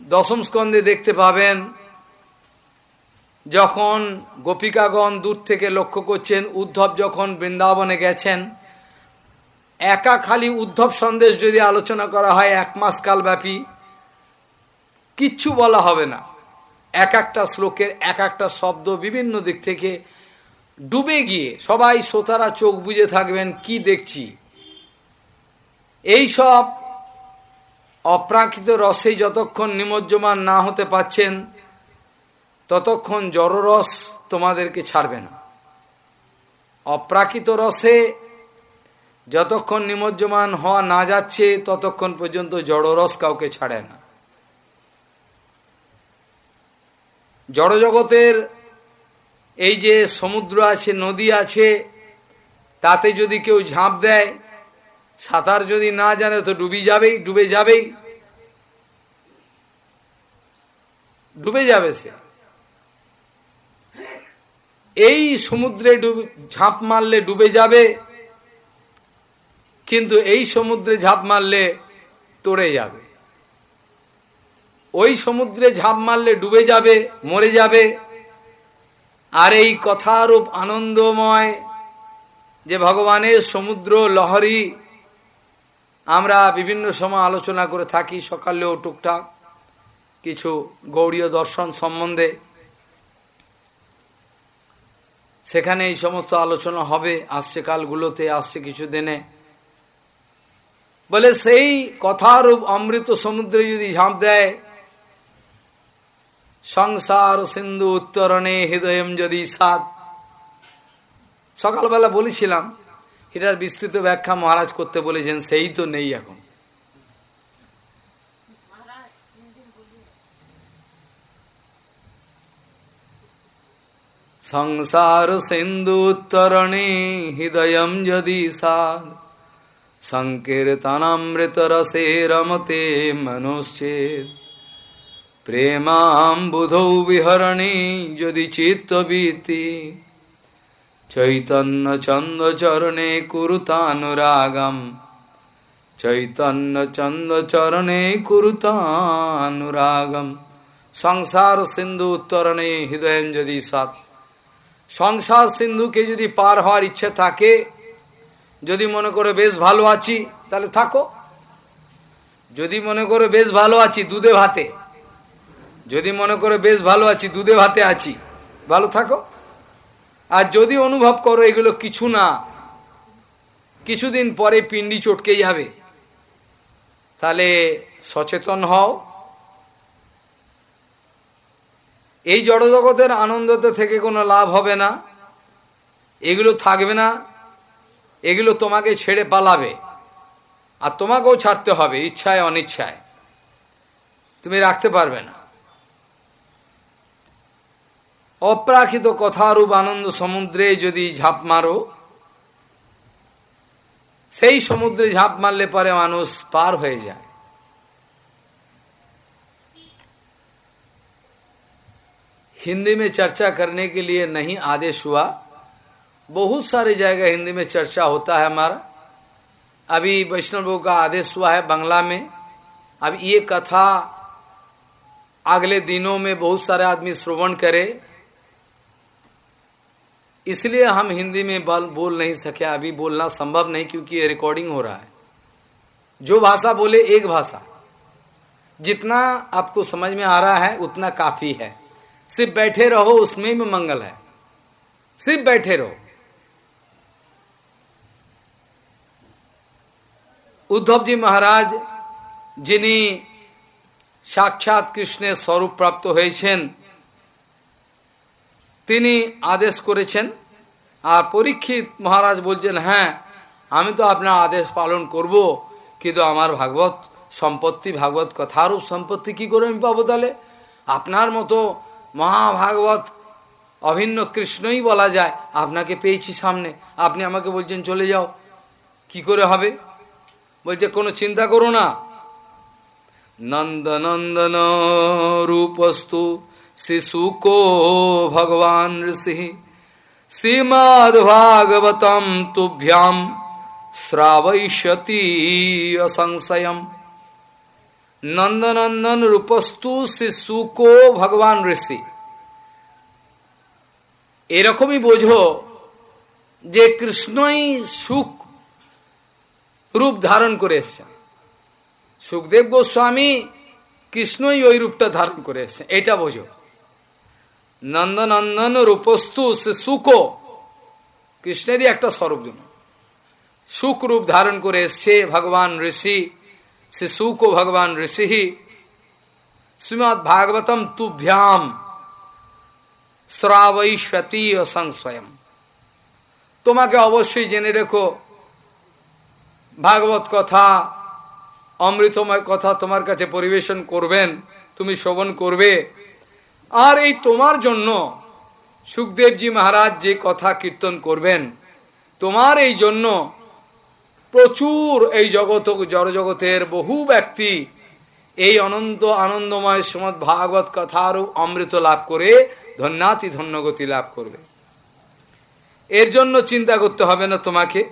দশম স্কন্ধে দেখতে পাবেন, যখন গোপিকাগণ দূর থেকে লক্ষ্য করছেন, উদ্ধব যখন বৃন্দাবনে গেছেন, একা খালি উদ্ধব সন্দেশ যদি আলোচনা করা হয়, এক মাস কালব্যাপী, কিচ্ছু বলা হবে না। এক একটা শ্লোকের এক একটা শব্দ বিভিন্ন দিক থেকে ডুবে গিয়ে সবাই শ্রোতারা চোখ বুঝে থাকবেন, কি দেখছি? এই সব অপ্রাকৃত রসে যতক্ষণ নিমজ্জমান না হতে পাচ্ছেন, ততক্ষণ জড়রস তোমাদেরকে ছাড়বে না। অপ্রাকৃত রসে যতক্ষণ নিমজ্জমান হওয়া না যাচ্ছে, ততক্ষণ পর্যন্ত জড়রস কাউকে ছাড়ে না। জড়জগতের এই যে সমুদ্র আছে, নদী আছে, তাতে যদি কেউ ঝাঁপ দেয়, সাঁতার যদি না জানে তো ডুবি যাবেই, ডুবে যাবেই। ডুবে যাবে সে। এই সমুদ্রে ডুবে, ঝাঁপ মারলে ডুবে যাবে, কিন্তু এই সমুদ্রে ঝাঁপ মারলে তরে যাবে। ওই সমুদ্রে ঝাঁপ মারলে ডুবে যাবে, মরে যাবে। আর এই কথারূপ আনন্দময় যে ভগবানের সমুদ্র লহরী, আমরা বিভিন্ন সময় আলোচনা করে থাকি সকালেও টুকটাক কিছু গৌড়ীয় দর্শন সম্বন্ধে। সেখানে এই সমস্ত আলোচনা হবে, আসছে কালগুলোতে, আসছে কিছু দিনে বলে সেই কথারূপ অমৃত সমুদ্রে যদি ঝাঁপ দেয় সংসার সিন্ধু উত্তরণে হৃদয়ম যদি সাত সকালবেলা বলেছিলাম, এটার বিস্তৃত ব্যাখ্যা মহারাজ করতে বলেছেন, সেই তো নেই এখন। সংসার সিন্ধু উত্তরণে হৃদয়ম যদি সাদ সংকীর্তনামৃত রসে রমতে মনুষ্যেদ প্রেমাম্বুধৌ বিহরণী যদি চিত্তবীতি। চৈতন্য চন্দ চরণে কুরুতানুরাগম। চৈতন্য চন্দ চরণে কুরুতানুরাগম। সংসার সিন্ধু উত্তরণে হৃদয় যদি সাত সংসার সিন্ধুকে যদি পার হওয়ার ইচ্ছে থাকে, যদি মনে করে বেশ ভালো আছি, তাহলে থাকো। যদি মনে করে বেশ ভালো আছি, দুধে ভাতে। যদি মনে করে বেশ ভালো আছি, দুধে ভাতে আছি, ভালো থাকো। আর যদি অনুভব করো এগুলো কিছু না, কিছুদিন পরে পিন্ডি চটকে যাবে, তাহলে সচেতন হও। এই জড়জগতের আনন্দতে থেকে কোনো লাভ হবে না, এগুলো থাকবে না, এগুলো তোমাকে ছেড়ে পালাবে, আর তোমাকেও ছাড়তে হবে, ইচ্ছায় অনিচ্ছায়। তুমি রাখতে পারবে না। অপ্রাকৃত কথারূপ আনন্দ সমুদ্রে যদি ঝাঁপ মারো সেই সমুদ্রে ঝাঁপ মারলে পরে মানুষ পার হয়ে যায় हिंदी में चर्चा करने के लिए नहीं आदेश हुआ बहुत सारे जगह हिंदी में चर्चा होता है हमारा अभी वैष्णव का आदेश हुआ है बांग्ला में अब ये कथा अगले दिनों में बहुत सारे आदमी श्रवण करे इसलिए हम हिंदी में बोल बोल नहीं सके अभी बोलना संभव नहीं क्योंकि ये रिकॉर्डिंग हो रहा है जो भाषा बोले एक भाषा जितना आपको समझ में आ रहा है उतना काफी है सिर्फ बैठे रहो उसमें भी मंगल है सिर्फ बैठे रहो उद्धव जी महाराज যিনি সাক্ষাৎ কৃষ্ণের স্বরূপ প্রাপ্ত হয়েছেন তিনি আদেশ করেছেন আর পরীক্ষিত মহারাজ বলছেন হ্যাঁ আমি তো আপনার আদেশ পালন করব, কিন্তু আমার ভাগবত সম্পত্তি, ভাগবত কথারূপ সম্পত্তি কি করে আমি পাবো তাহলে? আপনার মতো মহাভাগবত অভিন্ন কৃষ্ণই বলা যায়, আপনাকে পেয়েছি সামনে, আপনি আমাকে বলছেন চলে যাও, কি করে হবে? বলছে, কোনো চিন্তা করো না। নন্দনন্দন রূপস্তু ভগবান ঋষি শ্রীমদ ভাগবতম তুভ্যাম শ্রাবয়তি অসংশয়ম নন্দনন্দন রূপস্তু শিশুকো ভগবান ঋষি এরকমই বোঝো যে কৃষ্ণই সুখ রূপ ধারণ করে এসছেন সুখদেব গোস্বামী কৃষ্ণই ওই রূপটা ধারণ করে এসছেন এটা বোঝো নন্দনন্দন রূপস্তু সে সুকো কৃষ্ণেরই একটা স্বরূপ জন্য সুখ রূপ ধারণ করে এসছে ভগবান ঋষি। সে সুকো ভগবান ঋষি শ্রীমৎ ভাগবতম তুভ্যাম শ্রাবৈশ্বতী সংস্বয়ম তোমাকে অবশ্যই জেনে রেখো, ভাগবত কথা, অমৃতময় কথা তোমার কাছে পরিবেশন করবেন, তুমি শ্রবণ করবে। আর এই তোমার জন্য সুখদেবজি মহারাজ যে কথা কীর্তন করবেন, তোমার এই জন্য প্রচুর এই জগৎ, জড়জগতের বহু ব্যক্তি এই অনন্ত আনন্দময় সমত ভাগবত কথার অমৃত লাভ করে ধন্যাতি ধন্যগতি লাভ করবে। এর জন্য চিন্তা করতে হবে না তোমাকে।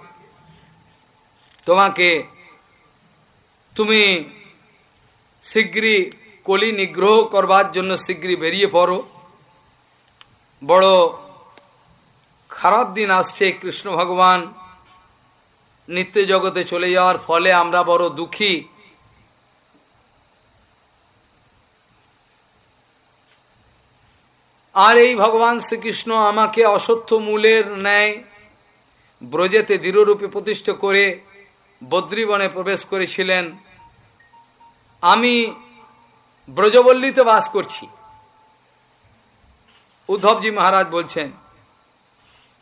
তোমাকে তুমি শীঘ্রই কলি নিগ্রহ করবার জন্য শীঘ্রই বেরিয়ে পড়ো। বড় খারাপ দিন আসছে, কৃষ্ণ ভগবান নিত্য জগতে চলে যাওয়ার ফলে আমরা বড় দুঃখী। আর এই ভগবান শ্রীকৃষ্ণ আমাকে অসত্য মূলের ন্যায় ব্রজেতে দৃঢ়রূপে প্রতিষ্ঠা করে বদ্রীবনে প্রবেশ করেছিলেন। আমি ব্রজবল্লীতে বাস করছি। উদ্ধবজি মহারাজ বলছেন,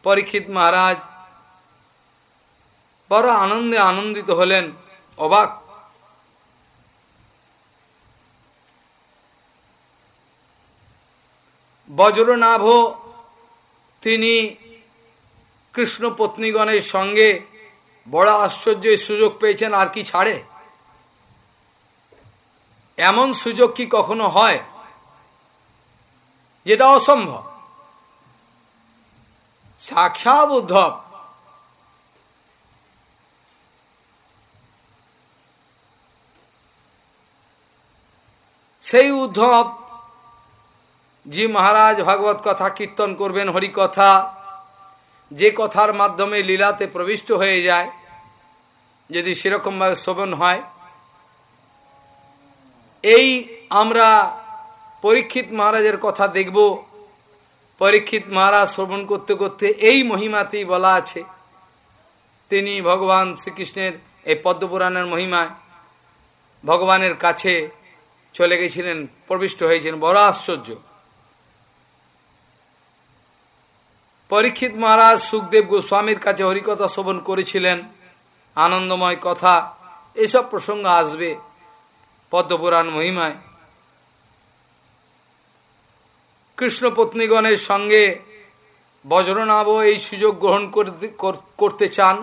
পরীক্ষিত মহারাজ, বড় আনন্দে আনন্দিত হলেন, অবাক। বজ্রনাভ তিনি কৃষ্ণ পত্নীগণের সঙ্গে বড় আশ্চর্যের সুযোগ পেয়েছেন, আর কি ছাড়ে? এমন সুযোগ কি কখনো হয় যেটা অসম্ভব? সাক্ষাৎ উদ্ধব। সেই উদ্ধব, জি মহারাজ ভাগবত কথা কীর্তন করবেন, হরি কথা, যে কথার মাধ্যমে লীলাতে প্রবিষ্ট হয়ে যায়, যদি সেরকমভাবে শোভন হয়। এই আমরা পরীক্ষিত মহারাজের কথা দেখব। পরীক্ষিত মহারাজ শ্রবণ করতে করতে এই মহিমাতেই বলা আছে, তিনি ভগবান শ্রীকৃষ্ণের এই পদ্মপুরাণের মহিমায় ভগবানের কাছে চলে গেছিলেন, প্রবিষ্ট হয়েছিলেন। বড় আশ্চর্য। পরীক্ষিত মহারাজ সুখদেব গোস্বামীর কাছে হরিকথা শ্রবণ করেছিলেন। আনন্দময় কথা, এসব প্রসঙ্গ আসবে। পদ্মপুরাণ মহিমায়। কৃষ্ণ পত্নীগণের সঙ্গে বজ্রনাভ এই সুযোগ গ্রহণ করতে চান।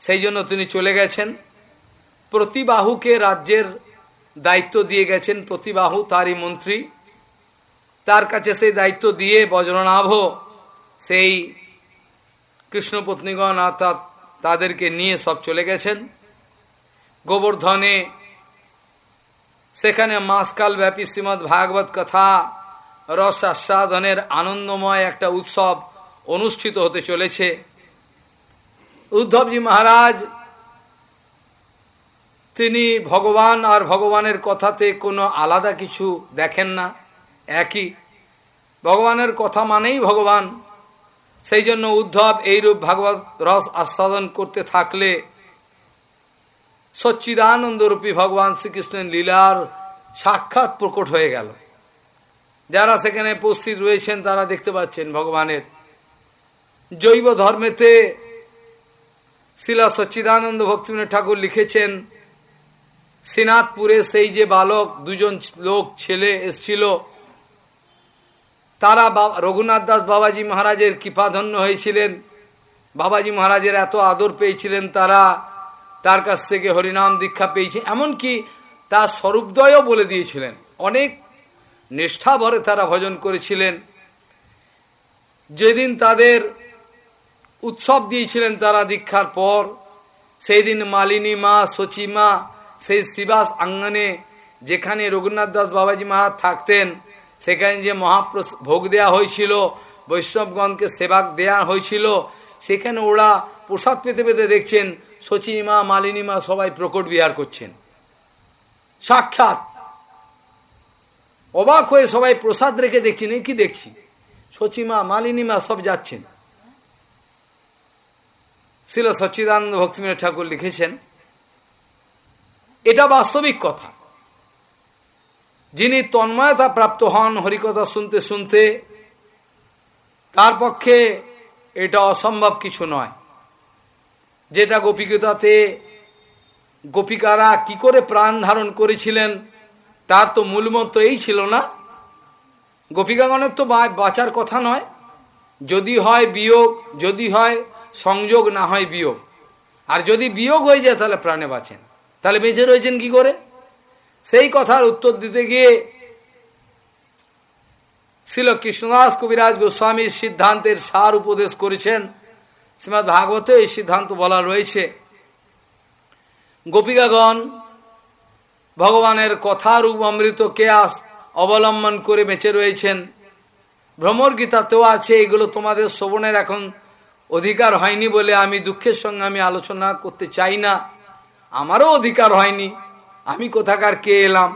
সেই জন্য তিনি চলে গেছেন। প্রতিবাহুকে রাজ্যের দায়িত্ব দিয়ে গেছেন প্রতিবাহু তারই মন্ত্রী। তার কাছে সেই দায়িত্ব দিয়ে বজ্রনাভ সেই কৃষ্ণপত্নীগণ অর্থাৎ তাদেরকে নিয়ে সব চলে গেছেন। গোবর্ধনে সেখানে মাসকাল ব্যাপী শ্রীমৎ ভাগবত কথা, রস আস্বাদনের আনন্দময় একটা উৎসব অনুষ্ঠিত হতে চলেছে। উদ্ধবজি মহারাজ, তিনি ভগবান আর ভগবানের কথাতে কোনো আলাদা কিছু দেখেন না, একই। ভগবানের কথা মানেই ভগবান। সেই জন্য উদ্ধব এইরূপ ভাগবত রস আস্বাদন করতে থাকলে সচ্চিদানন্দরূপী ভগবান শ্রীকৃষ্ণের লীলার সাক্ষাৎ প্রকট হয়ে গেল। যারা সেখানে উপস্থিত রয়েছেন, তারা দেখতে পাচ্ছেন ভগবানের জৈব ধর্মেতে শিলা সচ্চিদানন্দ ভক্তিবিনোদ ঠাকুর লিখেছেন, শ্রীনাথপুরে সেই যে বালক, দুজন লোক, ছেলে এসছিল, তারা রঘুনাথ দাস বাবাজি মহারাজের কৃপাধন্য হয়েছিলেন। বাবাজি মহারাজের এত আদর পেয়েছিলেন তারা। তার কাছ থেকে হরিনাম দীক্ষা পেয়েছে। এমনকি তার স্বরূপদয়ও বলে দিয়েছিলেন। অনেক নিষ্ঠা ভরে তারা ভজন করেছিলেন। যেদিন তাদের উৎসব দিয়েছিলেন তারা দীক্ষার পর সেই দিন মালিনী মা সচি মা, সেই শিবাস আঙ্গনে যেখানে রঘুনাথ দাস বাবাজি মহারাজ থাকতেন, সেখানে যে মহাপ্র ভোগ দেয়া হয়েছিল, বৈষ্ণবগণকে সেবাক দেয়া হয়েছিল সেখানে ওরা প্রসাদ পেতে পেতে দেখছেন সচিমা মালিনীমা সবাই প্রকট বিহার করছেন। সাক্ষাৎ। অবাক হয়ে সবাই প্রসাদ রেখে দেখছেন কি দেখছি? সচিমা মালিনীমা সব যাচ্ছেন। ছিল সচ্চিদানন্দ ভক্তিমীর ঠাকুর লিখেছেন, এটা বাস্তবিক কথা। যিনি তন্ময়তা প্রাপ্ত হন হরিকথা শুনতে শুনতে, তার পক্ষে এটা অসম্ভব কিছু নয়। যেটা গোপিকতাতে গোপিকারা কি করে প্রাণ ধারণ করেছিলেন, তার তো মূলমন্ত্র এই ছিল না। গোপিকাগণের তো বাঁচার কথা নয়। যদি হয় বিয়োগ, যদি হয় সংযোগ, না হয় বিয়োগ। আর যদি বিয়োগ হয়ে যায়, তাহলে প্রাণে বাঁচেন। তাহলে বেঁচে রয়েছেন কি করে? সেই কথার উত্তর দিতে গিয়ে ছিল কৃষ্ণদাস কবিরাজ গোস্বামীর সিদ্ধান্তের সার উপদেশ করেছেন। শ্রীমৎ ভাগবতে এই সিদ্ধান্ত বলা রয়েছে। গোপিকাগণ, ভগবানের কথারূপ অমৃত কেয়াস অবলম্বন করে বেঁচে রয়েছেন। ভ্রমর গীতাতেও আছে, এগুলো তোমাদের শ্রবণের এখন অধিকার হয়নি বলে আমি দুঃখের সঙ্গে আমি আলোচনা করতে চাই না। আমারও অধিকার হয়নি। আমি কোথাকার, কে এলাম?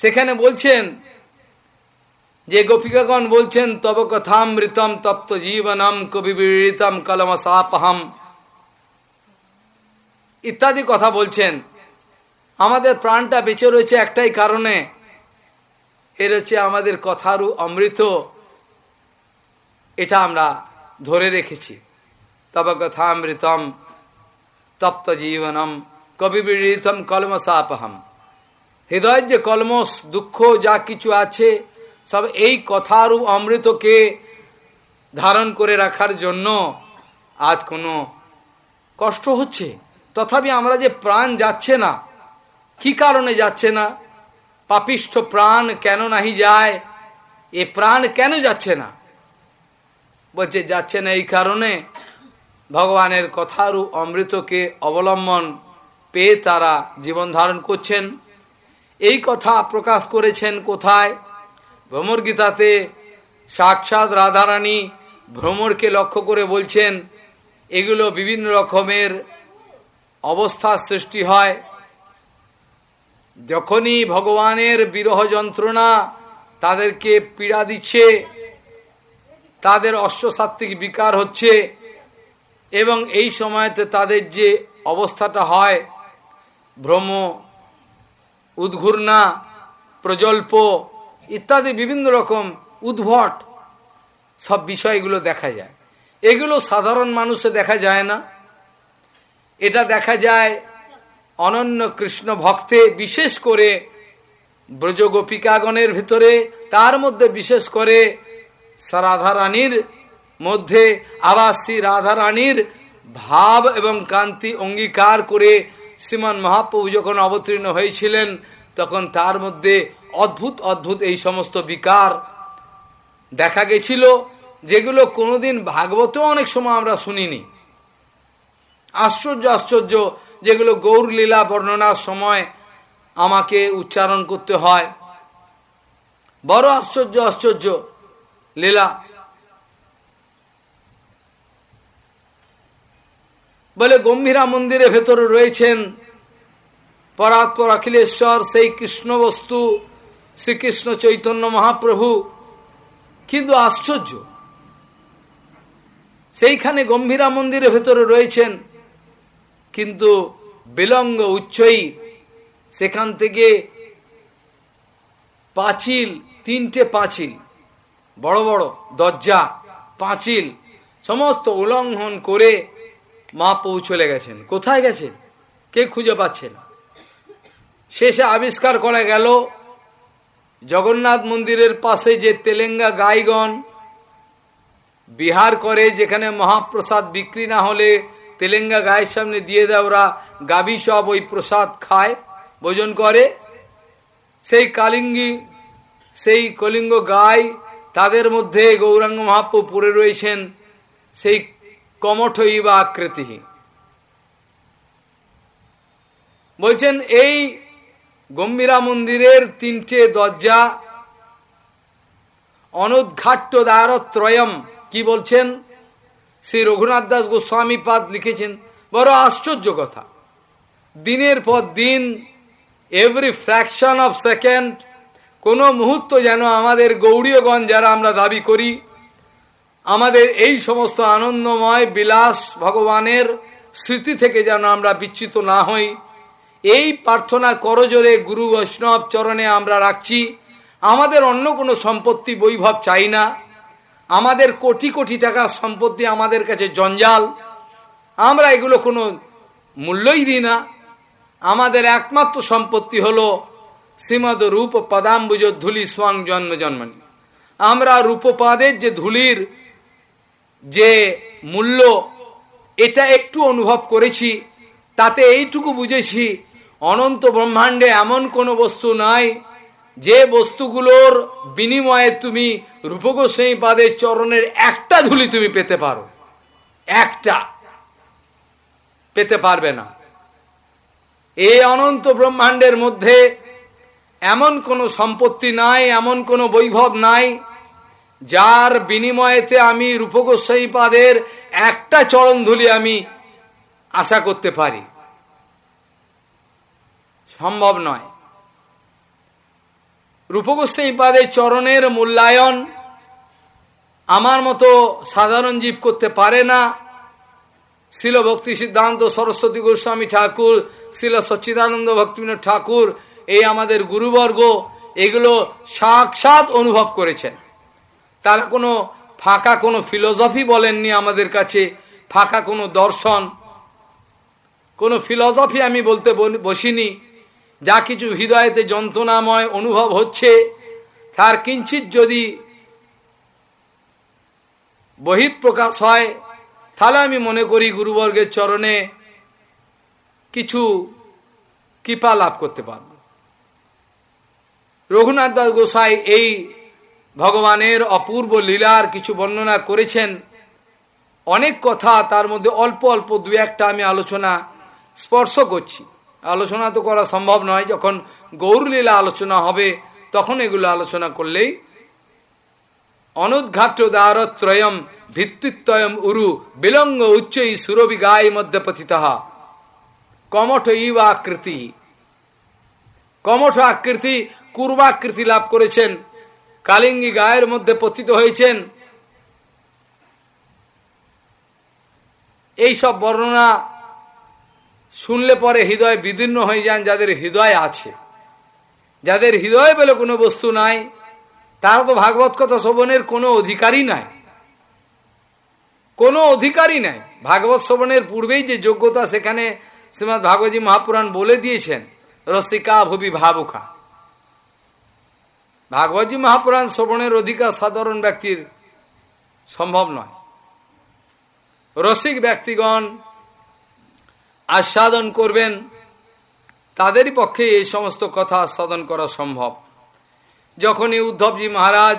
সেখানে বলছেন, যে গোপিকাগণ বলছেন তব কথামৃতম তপ্ত জীবনম কবিবৃতম কলম সাপহম ইত্যাদি কথা বলছেন। আমাদের প্রাণটা বেঁচে রয়েছে একটাই কারণে। এর হচ্ছে আমাদের কথারু অমৃত। এটা আমরা ধরে রেখেছি। তব কথামৃতম তপ্ত জীবনম কবিবৃতম কলমসাপহম। হৃদয়ের যে কলমস দুঃখ, যা কিছু আছে, সব এই কথার অমৃতকে ধারণ করে রাখার জন্য আজ কোনো কষ্ট হচ্ছে। তথাপি আমরা যে প্রাণ যাচ্ছে না, কি কারণে যাচ্ছে না? পাপিষ্ঠ প্রাণ কেন নাহি যায়? এ প্রাণ কেন যাচ্ছে না? বলছে, যাচ্ছে না এই কারণে ভগবানের কথার অমৃতকে অবলম্বন পেয়ে তারা জীবন ধারণ করছেন। এই কথা প্রকাশ করেছেন কোথায়? ভ্রমর গীতাতে সাক্ষাৎ রাধারানী ভ্রমরকে লক্ষ্য করে বলছেন, এগুলো বিভিন্ন রকমের অবস্থা সৃষ্টি হয়। যখনই ভগবানের বিরহ যন্ত্রণা তাদেরকে পীড়া দিচ্ছে, তাদের অশ্বসাত্ত্বিক বিকার হচ্ছে এবং এই সময়তে তাদের যে অবস্থাটা হয় ভ্রম উদ্ঘূর্ণা, প্রজল্প ইত্যাদি বিভিন্ন রকম উদ্ভট সব বিষয়গুলো দেখা যায়। এগুলো সাধারণ মানুষে দেখা যায় না। এটা দেখা যায় অনন্য কৃষ্ণ ভক্তে, বিশেষ করে ব্রজ গোপিকাগণের ভিতরে, তার মধ্যে বিশেষ করে রাধারানীর মধ্যে আবাসী রাধারানীর ভাব এবং কান্তি অঙ্গীকার করে শ্রীমান মহাপ্রভু যখন অবতীর্ণ হয়েছিলেন, তখন তার মধ্যে অদ্ভুত অদ্ভুত এই সমস্ত বিকার দেখা গেছিল, যেগুলো কোনোদিন ভাগবতেও অনেক সময় আমরা শুনিনি। আশ্চর্য আশ্চর্য, যেগুলো গৌর লীলা বর্ণনার সময় আমাকে উচ্চারণ করতে হয়। বড় আশ্চর্য আশ্চর্য লীলা। বলে গম্ভীরা মন্দিরের ভেতরে রয়েছেন পরাৎপর অখিলেশ্বর, সেই কৃষ্ণ বস্তু শ্রীকৃষ্ণ চৈতন্য মহাপ্রভু। কিন্তু আশ্চর্য, সেইখানে গম্ভীরা মন্দিরের ভেতরে রয়েছেন, কিন্তু বিলঙ্গ উচ্চই সেখান থেকে পাঁচিল, তিনটে পাঁচিল, বড় বড় দরজা, পাঁচিল, সমস্ত উল্লঙ্ঘন করে মা পৌঁছলে গেছেন। কোথায় গেছেন? কে খুঁজে পাচ্ছেন? শেষে আবিষ্কার করা গেল, জগন্নাথ মন্দিরের পাশে যে তেলেঙ্গা গাইগণ বিহার করে, যেখানে মহাপ্রসাদ বিক্রি না হলে তেলেঙ্গা গায়ের সামনে দিয়ে দেয় ওরা, গাভী সব ওই প্রসাদ খায়, ভোজন করে। সেই কালিঙ্গি, সেই কলিঙ্গ গাই, তাদের মধ্যে গৌরাঙ্গ মহাপ্রু পড়ে রয়েছেন, সেই কমঠই বা আকৃতি বলছেন, এই গম্ভীরা মন্দিরের তিনটে দরজা অনুদ্ঘাট্য দ্বারত্রয়ম, কি বলছেন? শ্রী রঘুনাথ দাস গোস্বামী পাদ লিখেছেন, বড় আশ্চর্য কথা। দিনের পর দিন এভরি ফ্র্যাকশন অফ সেকেন্ড কোনো মুহূর্ত যেন আমাদের গৌরীয়গঞ্জ যারা আমরা দাবি করি আমাদের এই সমস্ত আনন্দময়, বিলাস ভগবানের স্মৃতি থেকে যেন আমরা বিচ্যুত না হই। এই প্রার্থনা করজোরে গুরু বৈষ্ণব চরণে আমরা রাখছি। আমাদের অন্য কোনো সম্পত্তি বৈভব চাই না। আমাদের কোটি কোটি টাকা সম্পত্তি আমাদের কাছে জঞ্জাল। আমরা এগুলো কোনো মূল্যই দিই না। আমাদের একমাত্র সম্পত্তি হলো শ্রীমদ রূপ পদাম্বুজ ধুলি সোয়াং জন্ম জন্মানি। আমরা রূপপাদের যে ধুলির যে মূল্য এটা একটু অনুভব করেছি, তাতে এইটুকু বুঝেছি, অনন্ত ব্রহ্মাণ্ডে এমন কোনো বস্তু নাই, যে বস্তুগুলোর বিনিময়ে তুমি রূপগোস্বাই পাদের চরণের একটা ধুলি তুমি পেতে পারো। একটা। পেতে পারবে না। এই অনন্ত ব্রহ্মাণ্ডের মধ্যে এমন কোনো সম্পত্তি নাই, এমন কোনো বৈভব নাই যার বিনিময়েতে আমি রূপগোস্বাই পাদের একটা চরণ ধুলি আমি আশা করতে পারি। সম্ভব নয়। রূপগোস্বাই পাদের চরণের মূল্যায়ন আমার মতো সাধারণ জীব করতে পারে না। শিল ভক্তি সিদ্ধান্ত সরস্বতী গোস্বামী ঠাকুর, শিল সচ্চিদানন্দ ভক্তিবিনোদ ঠাকুর, এই আমাদের গুরুবর্গ, এগুলো সাক্ষাৎ অনুভব করেছেন। তারা কোনো ফাঁকা কোনো ফিলোসফি বলেননি আমাদের কাছে, ফাঁকা কোনো দর্শন। কোনো ফিলসফি আমি বলতে বসিনি। যা কিছু হৃদয়েতে যন্ত্রণাময় অনুভব হচ্ছে, তার কিঞ্চিত যদি বহিঃপ্রকাশ হয়, তাহলে আমি মনে করি গুরুবর্গের চরণে কিছু কৃপা লাভ করতে পারব। রঘুনাথ দাস গোসাই এই ভগবানের অপূর্ব লীলার কিছু বর্ণনা করেছেন। অনেক কথা, তার মধ্যে অল্প অল্প দু একটা আমি আলোচনা স্পর্শ করছি। আলোচনা তো করা সম্ভব নয়, যখন গৌরলীলা আলোচনা হবে, তখন এগুলো আলোচনা করলেই অনুদ্ঘাট্য দ্বারত্রয়ম ভিত্তিত্বয়ম উরু বিলঙ্গ উচ্চই সুরবি গায় মধ্যে পথিত কমঠ ইবা আকৃতি কমঠ আকৃতি, কুর্বাকৃতি লাভ করেছেন। কালিঙ্গি গায়ের মধ্যে পতিত হয়েছেন। এই সব বর্ণনা শুনলে পরে হৃদয় বিদীর্ণ হয়ে যান যাদের হৃদয় আছে। যাদের হৃদয় বলে কোনো বস্তু নাই, তারা তো ভাগবত কথা শোভনের কোনো অধিকারই নাই। কোনো অধিকারই নাই। ভাগবত শ্রবণের পূর্বেই যে যোগ্যতা সেখানে শ্রীমৎ ভাগবতী মহাপুরাণ বলে দিয়েছেন, রসিকা ভবি ভাবুকা। ভাগবতী মহাপুরাণ শ্রবণের অধিকার সাধারণ ব্যক্তির সম্ভব নয়। রসিক ব্যক্তিগণ আস্বাদন করবেন, তাদেরই পক্ষে এই সমস্ত কথা আস্বাদন করা সম্ভব। যখনই উদ্ধবজি মহারাজ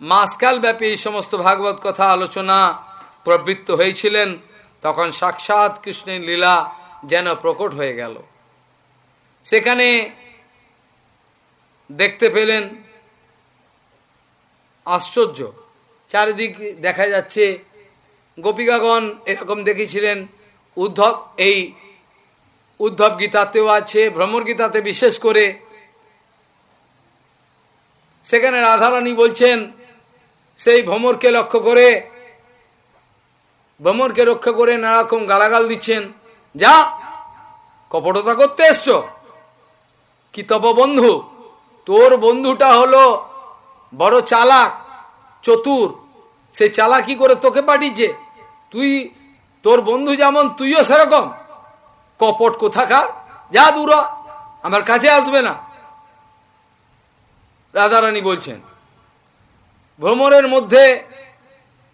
মাসকাল ব্যাপী এই সমস্ত ভাগবত কথা আলোচনা প্রবৃত্ত হয়েছিলেন, তখন সাক্ষাৎ কৃষ্ণের লীলা যেন প্রকট হয়ে গেল। সেখানে দেখতে পেলেন। আশ্চর্য। চারিদিক দেখা যাচ্ছে। গোপিকাগণ এরকম দেখেছিলেন উদ্ধব, এই উদ্ধব গীতাতেও আছে, ভ্রমর গীতাতে বিশেষ করে। সেখানে রাধারানী বলছেন, সেই ভ্রমরকে লক্ষ্য করে, ভ্রমরকে রক্ষা করে নানারকম গালাগাল দিচ্ছেন। যা, কপটতা করতে এসছ। কি তব বন্ধু তোর বন্ধুটা হলো বড় চালাক, চতুর। সে চালাকি করে তোকে পাঠিয়েছে। তুই, তোর বন্ধু যেমন, তুইও সেরকম। কপট কোথাকার? যা দূর, আমার কাছে আসবে না। রাধারানী বলছেন ভ্রমণের মধ্যে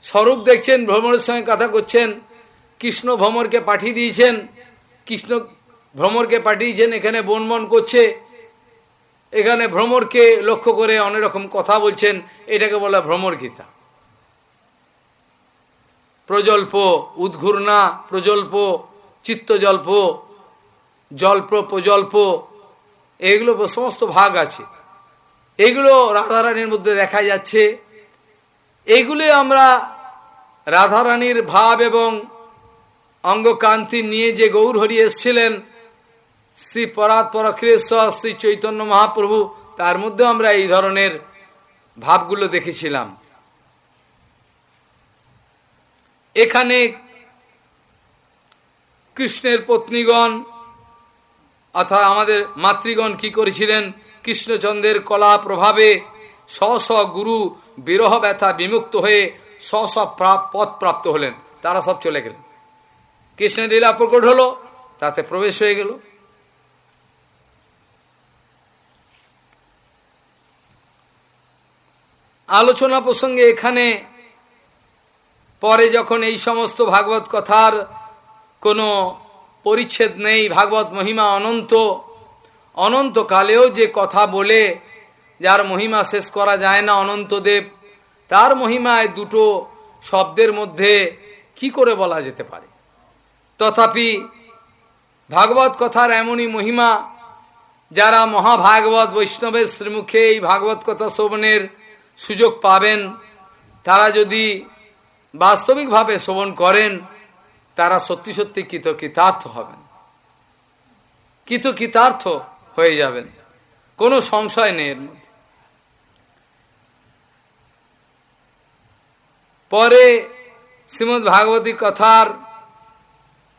স্বরূপ দেখছেন ভ্রমণের সঙ্গে কথা করছেন, কৃষ্ণ ভ্রমরকে পাঠিয়ে দিয়েছেন, কৃষ্ণ ভ্রমরকে পাঠিয়েছেন, এখানে বন বন করছে। এখানে ভ্রমরকে লক্ষ্য করে অনেক রকম কথা বলছেন, এটাকে বলা ভ্রমর গীতা। প্রজল্প উদ্ঘূর্ণা, প্রজল্প চিত্তজল্প, জল্প প্রজল্প, এগুলো সমস্ত ভাগ আছে। এগুলো রাধারানীর মধ্যে দেখা যাচ্ছে। এইগুলি আমরা রাধারানীর ভাব এবং অঙ্গকান্তি নিয়ে যে গৌরহরি এসছিলেন শ্রী পরাৎ পরক্রেশ্বর শ্রী চৈতন্য মহাপ্রভু, তার মধ্যে আমরা এই ধরনের ভাবগুলো দেখেছিলাম। এখানে কৃষ্ণের পত্নীগণ অর্থাৎ আমাদের মাতৃগণ কি করেছিলেন? কৃষ্ণচন্দ্রের কলা প্রভাবে স্ব স্ব গুরু বিরহ ব্যথা বিমুক্ত হয়ে স্ব সব পথ প্রাপ্ত হলেন। তারা সব চলে গেলেন। কৃষ্ণের লীলা প্রকট হলো, তাতে প্রবেশ হয়ে গেল। আলোচনা প্রসঙ্গে এখানে পরে যখন এই সমস্ত ভাগবত কথার কোনো পরিচ্ছেদ নেই, ভাগবত মহিমা অনন্ত, অনন্তকালেও যে কথা বলে, যার মহিমা শেষ করা যায় না অনন্তদেব, তার মহিমায় দুটো শব্দের মধ্যে কি করে বলা যেতে পারে? তথাপি ভাগবত কথার এমনই মহিমা, যারা মহাভাগবত বৈষ্ণবের শ্রীমুখে এই ভাগবত কথা শ্রবণের সুযোগ পাবেন। তারা যদি বাস্তবিকভাবে শ্রবণ করেন, তারা সত্যি সত্যি কৃত কৃতার্থ হবেন। কৃত কৃতার্থ হয়ে যাবেন। কোনো সংশয় নেই এর মধ্যে। পরে শ্রীমৎ ভাগবতী কথার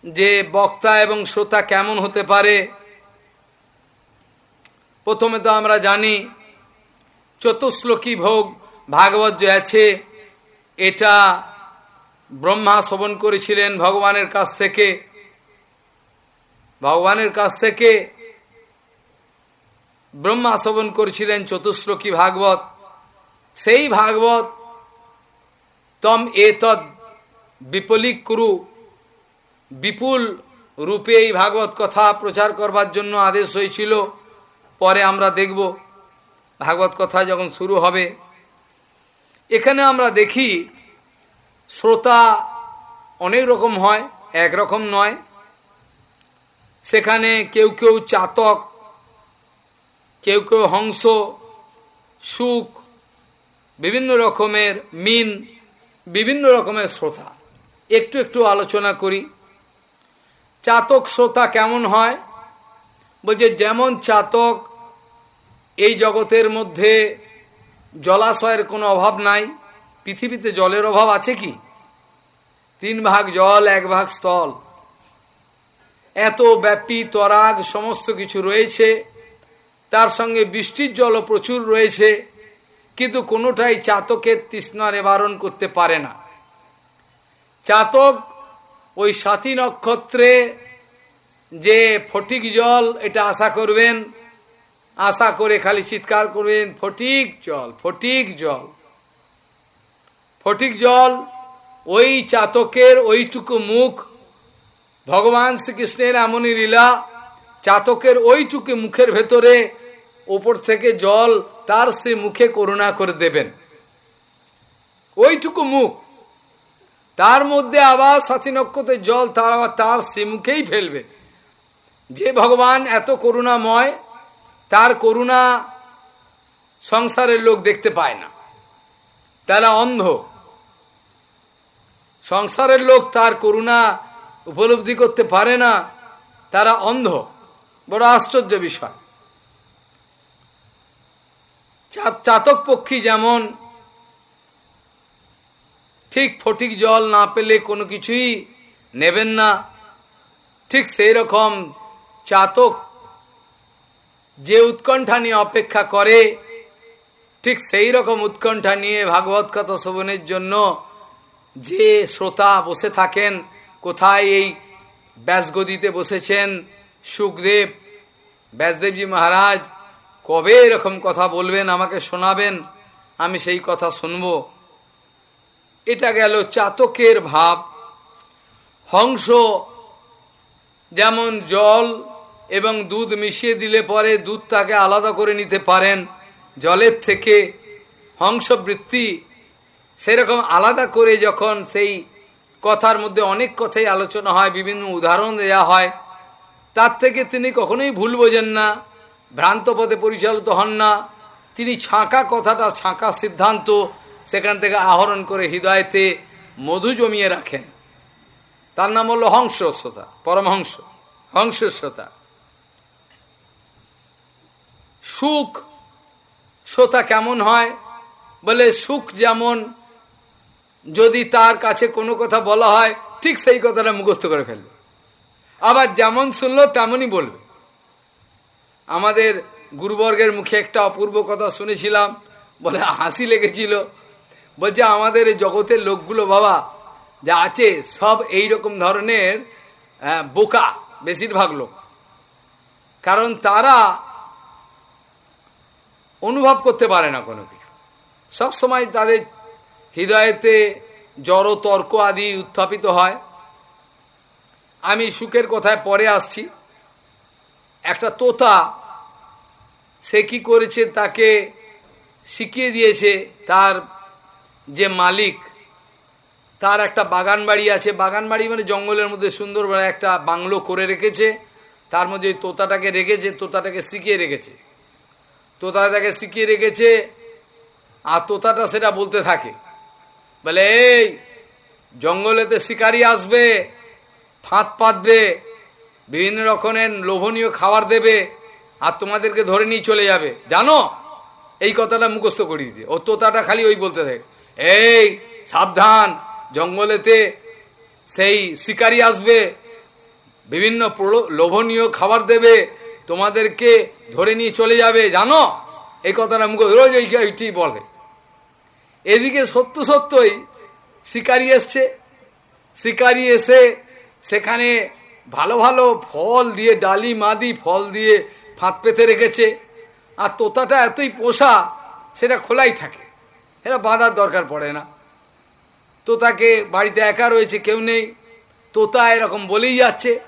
যে বক্তা এবং শ্রোতা কেমন হতে পারে, প্রথমে তো আমরা জানি চতুশ্লোকী ভোগ ভাগবত যে আছে, এটা ব্রহ্মা শ্রবণ করেছিলেন ভগবানের কাছ থেকে। ভগবানের কাছ থেকে ব্রহ্মা শ্রবণ করেছিলেন চতুশ্লোকী ভাগবত। সেই ভাগবত তম এতদ বিপলিক কুরু, বিপুল রূপে এই ভাগবত কথা প্রচার করবার জন্য আদেশ হয়েছিল। পরে আমরা দেখব। ভাগবত কথা যখন শুরু হবে, এখানে আমরা দেখি শ্রোতা অনেক রকম হয় একরকম নয়। সেখানে কেউ কেউ চাতক, কেউ কেউ হংস, সুখ, বিভিন্ন রকমের মিন, বিভিন্ন রকমের শ্রোতা। একটু একটু আলোচনা করি। চাতক, শ্রোতা কেমন হয়? বলছে, যেমন চাতক এই জগতের মধ্যে জলাশয়ের কোনো অভাব নাই। পৃথিবীতে জলের অভাব আছে কি? তিন ভাগ জল, এক ভাগ স্থল। এত ব্যাপী তরাগ সমস্ত কিছু রয়েছে। তার সঙ্গে বৃষ্টির জলও প্রচুর রয়েছে। কিন্তু কোনোটাই চাতকের তৃষ্ণা নিবারণ করতে পারে না। চাতক ওই সাথী নক্ষত্রে যে ফটিক জল এটা আশা করবেন আশা করে খালি চিৎকার করবেন, ফটিক জল ফটিক জল। ফটিক জল, ওই চাতকের ওইটুকু মুখ, ভগবান শ্রীকৃষ্ণের এমনই লীলা, চাতকের ওইটুকু মুখের ভেতরে ওপর থেকে জল তার সে মুখে করুণা করে দেবেন। ওইটুকু মুখ, তার মধ্যে আবার সাথী নক্ষত্রের জল তার আবার তার সে মুখেই ফেলবে। যে ভগবান এত করুণাময় তার করুণা সংসারের লোক দেখতে পায় না। তারা অন্ধ। সংসারের লোক তার করুণা উপলব্ধি করতে পারে না, তারা অন্ধ। বড় আশ্চর্য বিষয়। চাতক পক্ষী যেমন ঠিক ফটিক জল না পেলে কোনো কিছুই নেবেন না, ঠিক সেই রকম চাতক যে উৎকণ্ঠা নিয়ে অপেক্ষা করে, ঠিক সেই রকম উৎকণ্ঠা নিয়ে ভাগবত কথা শ্রবণের জন্য যে শ্রোতা বসে থাকেন, কোথায় এই ব্যাসগদিতে বসেছেন সুখদেব, ব্যাসদেবজি মহারাজ, কবে এরকম কথা বলবেন, আমাকে শোনাবেন, আমি সেই কথা শুনব। এটা গেল চাতকের ভাব। হংস, যেমন জল এবং দুধ মিশিয়ে দিলে পরে দুধটাকে আলাদা করে নিতে পারেন। জলের থেকে হংসবৃত্তি সেরকম আলাদা করে যখন সেই কথার মধ্যে অনেক কথাই আলোচনা হয়, বিভিন্ন উদাহরণ দেওয়া হয়, তার থেকে তিনি কখনোই ভুল বোঝেন না, ভ্রান্ত পথে পরিচালিত হন না। তিনি ছাঁকা কথাটা, ছাঁকা সিদ্ধান্ত সেখান থেকে আহরণ করে হৃদয়তে মধু জমিয়ে রাখেন। তার নাম হল হংসস্বতা পরমহংস হংসস্বতা সুখ, শ্রোতা কেমন হয়? বলে, সুখ যেমন যদি তার কাছে কোনো কথা বলা হয়, ঠিক সেই কথাটা মুখস্থ করে ফেলবে। আবার যেমন শুনলো, তেমনই বলবে। আমাদের গুরুবর্গের মুখে একটা অপূর্ব কথা শুনেছিলাম, বলে, হাসি লেগেছিল। বলছে, আমাদের এই জগতের লোকগুলো বাবা, যা আছে, সব এই রকম ধরনের বোকা, বেশিরভাগ লোক। কারণ তারা অনুভব করতে পারে না কোনো কিছু। সবসময় তাদের হৃদয়েতে জড়, তর্ক আদি উত্থাপিত হয়। আমি সুখের কথায় পরে আসছি। একটা তোতা, সে কি করেছে তাকে শিখিয়ে দিয়েছে তার যে মালিক। তার একটা বাগান বাড়ি আছে। বাগান বাড়ি মানে জঙ্গলের মধ্যে সুন্দর একটা বাংলো করে রেখেছে। তার মধ্যে ওই তোতাটাকে রেখেছে, তোতাটাকে শিখিয়ে রেখেছে। তোতা তাকে শিখিয়ে রেখেছে, আর তোতাটা সেটা বলতে থাকে। বলে, এই, জঙ্গলেতে শিকারি আসবে, ফাঁদ পাতবে, বিভিন্ন রকমের লোভনীয় খাবার দেবে, আর তোমাদেরকে ধরে নিয়ে চলে যাবে। জানো? এই কথাটা মুখস্থ করিয়ে দিতে। ও তোতাটা খালি ওই বলতে থাকে। এই, সাবধান, জঙ্গলেতে সেই শিকারি আসবে, বিভিন্ন লোভনীয় খাবার দেবে, তোমাদেরকে ধরে নিয়ে চলে যাবে, জানো? এই কথাটা মুখ রোজ ওইটি বলে। এদিকে সত্য সত্যই শিকারি এসছে। শিকারি এসে সেখানে ভালো ভালো ফল দিয়ে, ডালি, মাদি ফল দিয়ে ফাঁদ পেতে রেখেছে। আর তোতাটা এতই পোষা, সেটা খোলাই থাকে। এটা বাঁধার দরকার পড়ে না। তোতাকে বাড়িতে একা রয়েছে, কেউ নেই। তোতা এরকম বলেই যাচ্ছে।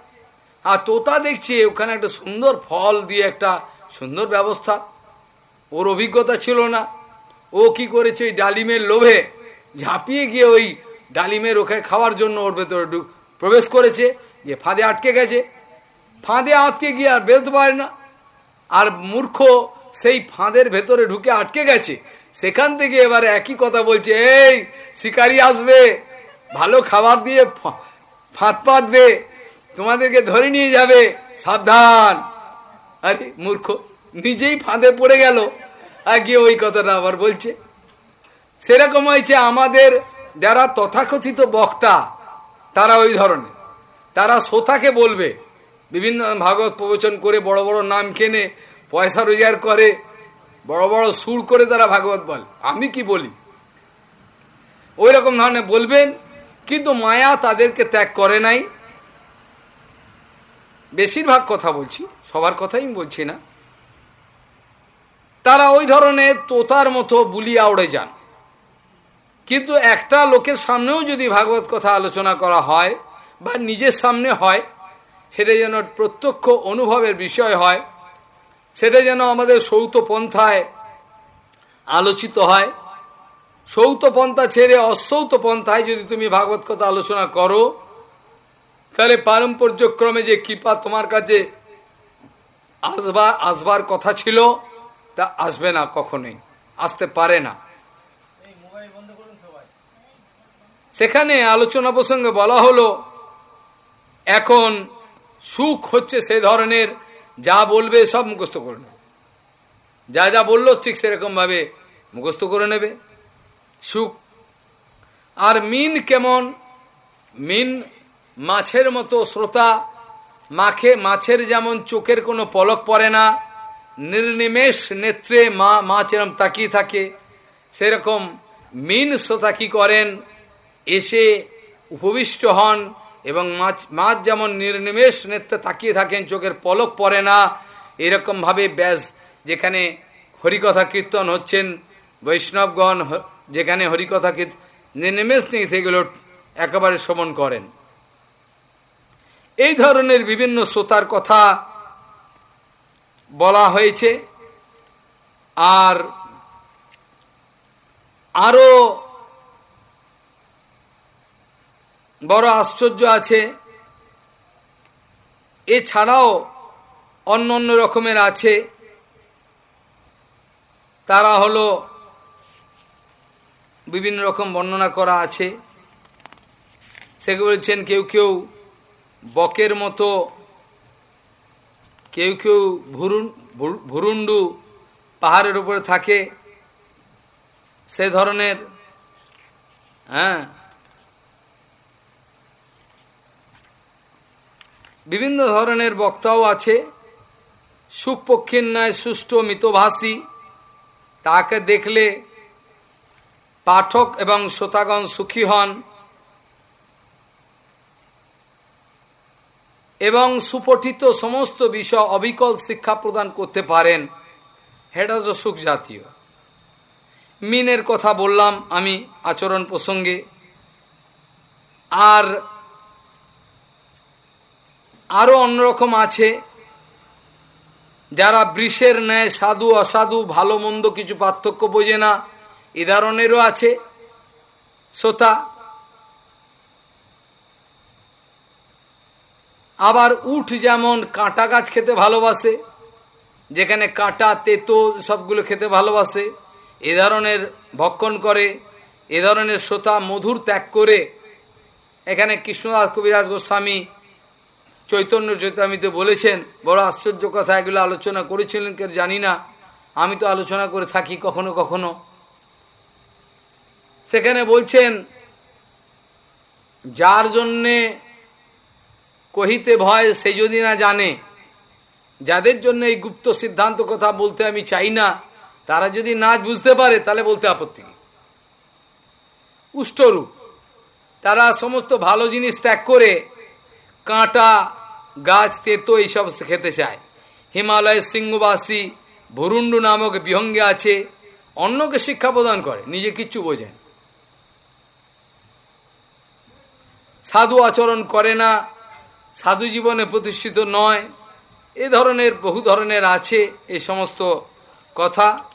আর তোতা দেখছে ওখানে একটা সুন্দর ফল দিয়ে একটা সুন্দর ব্যবস্থা। ওর অভিজ্ঞতা ছিল না। ও কি করেছে ওই ডালিমের লোভে ঝাঁপিয়ে গিয়ে ওই ডালিমের ওখানে খাওয়ার জন্য ওর ভেতরে প্রবেশ করেছে যে ফাঁদে আটকে গেছে। ফাঁদে আটকে গিয়ে আর বেরোতে পারে না। আর মূর্খ সেই ফাঁদের ভেতরে ঢুকে আটকে গেছে। সেখান থেকে এবার একই কথা বলছে, এই, শিকারি আসবে, ভালো খাবার দিয়ে ফাঁদ পাতবে। তোমাদেরকে ধরে নিয়ে যাবে। সাবধান। আরে, মূর্খ, নিজেই ফাঁদে পড়ে গেল। আর গিয়ে ওই কথাটা আবার বলছে। সেরকম হয়েছে আমাদের যারা তথাকথিত বক্তা, তারা ওই ধরনের। তারা শ্রোতাকে বলবে। বিভিন্ন ভাগবত প্রবচন করে বড় বড় নাম কেনে, পয়সা রোজগার করে, বড় বড় সুর করে তারা ভাগবত বল। আমি কি বলি? ওই রকম ধরনের বলবেন, কিন্তু মায়া তাদেরকে ত্যাগ করে নাই। বেশিরভাগ কথা বলছি, সবার কথাই আমি বলছি না। তারা ওই ধরনের তোতার মতো বুলিয়া উড়ে যান। কিন্তু একটা লোকের সামনেও যদি ভাগবত কথা আলোচনা করা হয়, বা নিজের সামনে হয়, সেটা যেন প্রত্যক্ষ অনুভবের বিষয় হয়, সেটা যেন আমাদের সৌত পন্থায় আলোচিত হয়। সৌত পন্থা ছেড়ে অসৌত পন্থায় যদি তুমি ভাগবত কথা আলোচনা করো তাহলে পারম্পর্যক্রমে যে কৃপা তোমার কাছে আসবা, আসবার কথা ছিল, তা আসবে না কখনোই, আসতে পারে না। সেখানে আলোচনা প্রসঙ্গে বলা হলো, এখন সুখ হচ্ছে সে ধরনের, যা বলবে সব মুখস্থ করে নেবে। যা যা বলল ঠিক সেরকমভাবে মুখস্থ করে নেবে। সুখ। আর মিন কেমন? মিন মাছের মতো শ্রোতা, মাখে, মাছের যেমন চোখের কোনো পলক পড়ে না, নির্নিমেষ নেত্রে মা মাছ এরম তাকিয়ে থাকে, সেরকম মিন শ্রোতা কি করেন? এসে উপবিষ্ট হন এবং মাছ মাছ যেমন নির্নিমেষ নেত্রে তাকিয়ে থাকেন, চোখের পলক পড়ে না, এরকমভাবে ব্যাস, যেখানে হরিকথা কীর্তন হচ্ছেন, বৈষ্ণবগণ যেখানে হরিকথা কীর্তন নির্নিমেষ নেই, সেগুলো একেবারে শ্রবণ করেন। এই ধরনের বিভিন্ন শ্রোতার কথা বলা হয়েছে। আর আরও বড় আশ্চর্য আছে, এছাড়াও অন্য অন্য রকমের আছে। তারা হলো বিভিন্ন রকম বর্ণনা করা আছে। সেগুলো বলছেন কেউ কেউ বকের মতো কেউ কেউ ভুরুন ভুরুন্ডু পাহাড়ের উপরে থাকে। সে ধরনের হ্যাঁ বিভিন্ন ধরনের বক্তাও আছে। সুপক্ষীর ন্যায় সুষ্ঠু মিতভাষী। তাকে দেখলে পাঠক এবং শ্রোতাগণ সুখী হন। এবং সুপঠিত সমস্ত বিষয় অবিকল শিক্ষা প্রদান করতে পারেন। হচ্ছে সুখ জাতীয়। মিনের কথা বললাম আমি আচরণ প্রসঙ্গে। আর আরও অন্যরকম আছে, যারা বৃষের ন্যায় সাধু, অসাধু, ভালো, মন্দ কিছু পার্থক্য বোঝে না। এ ধরনেরও আছে। শ্রোতা আবার উঠ যেমন কাঁটা গাছ খেতে ভালোবাসে, যেখানে কাঁটা, তেতো সবগুলো খেতে ভালোবাসে, এ ধরনের ভক্ষণ করে, এ ধরনের শ্রোতা মধুর ত্যাগ করে, এখানে কৃষ্ণদাস কবিরাজ গোস্বামী চৈতন্য চৈতামিতে বলেছেন, বড় আশ্চর্য কথা, এগুলো আলোচনা করেছিলেন কে জানি না, আমি তো আলোচনা করে থাকি কখনো কখনো। সেখানে বলছেন, যার জন্যে কহিতে ভয় সে যদি না জানে। যাদের জন্য এই গুপ্ত সিদ্ধান্ত কথা বলতে আমি চাই না, তারা যদি না বুঝতে পারে, তাহলে বলতে আপত্তি। উষ্টরূপ তারা সমস্ত ভালো জিনিস ত্যাগ করে কাঁটা, গাছ, তেতো এইসব খেতে চায়। হিমালয়ের সিংহবাসী ভরুণ্ডু নামক বিহঙ্গে আছে, অন্যকে শিক্ষা প্রদান করে, নিজে কিচ্ছু বোঝেন। সাধু আচরণ করে না সাধু জীবনে প্রতিষ্ঠিত নয়। এ ধরনের বহু ধরনের আছে এই সমস্ত কথা।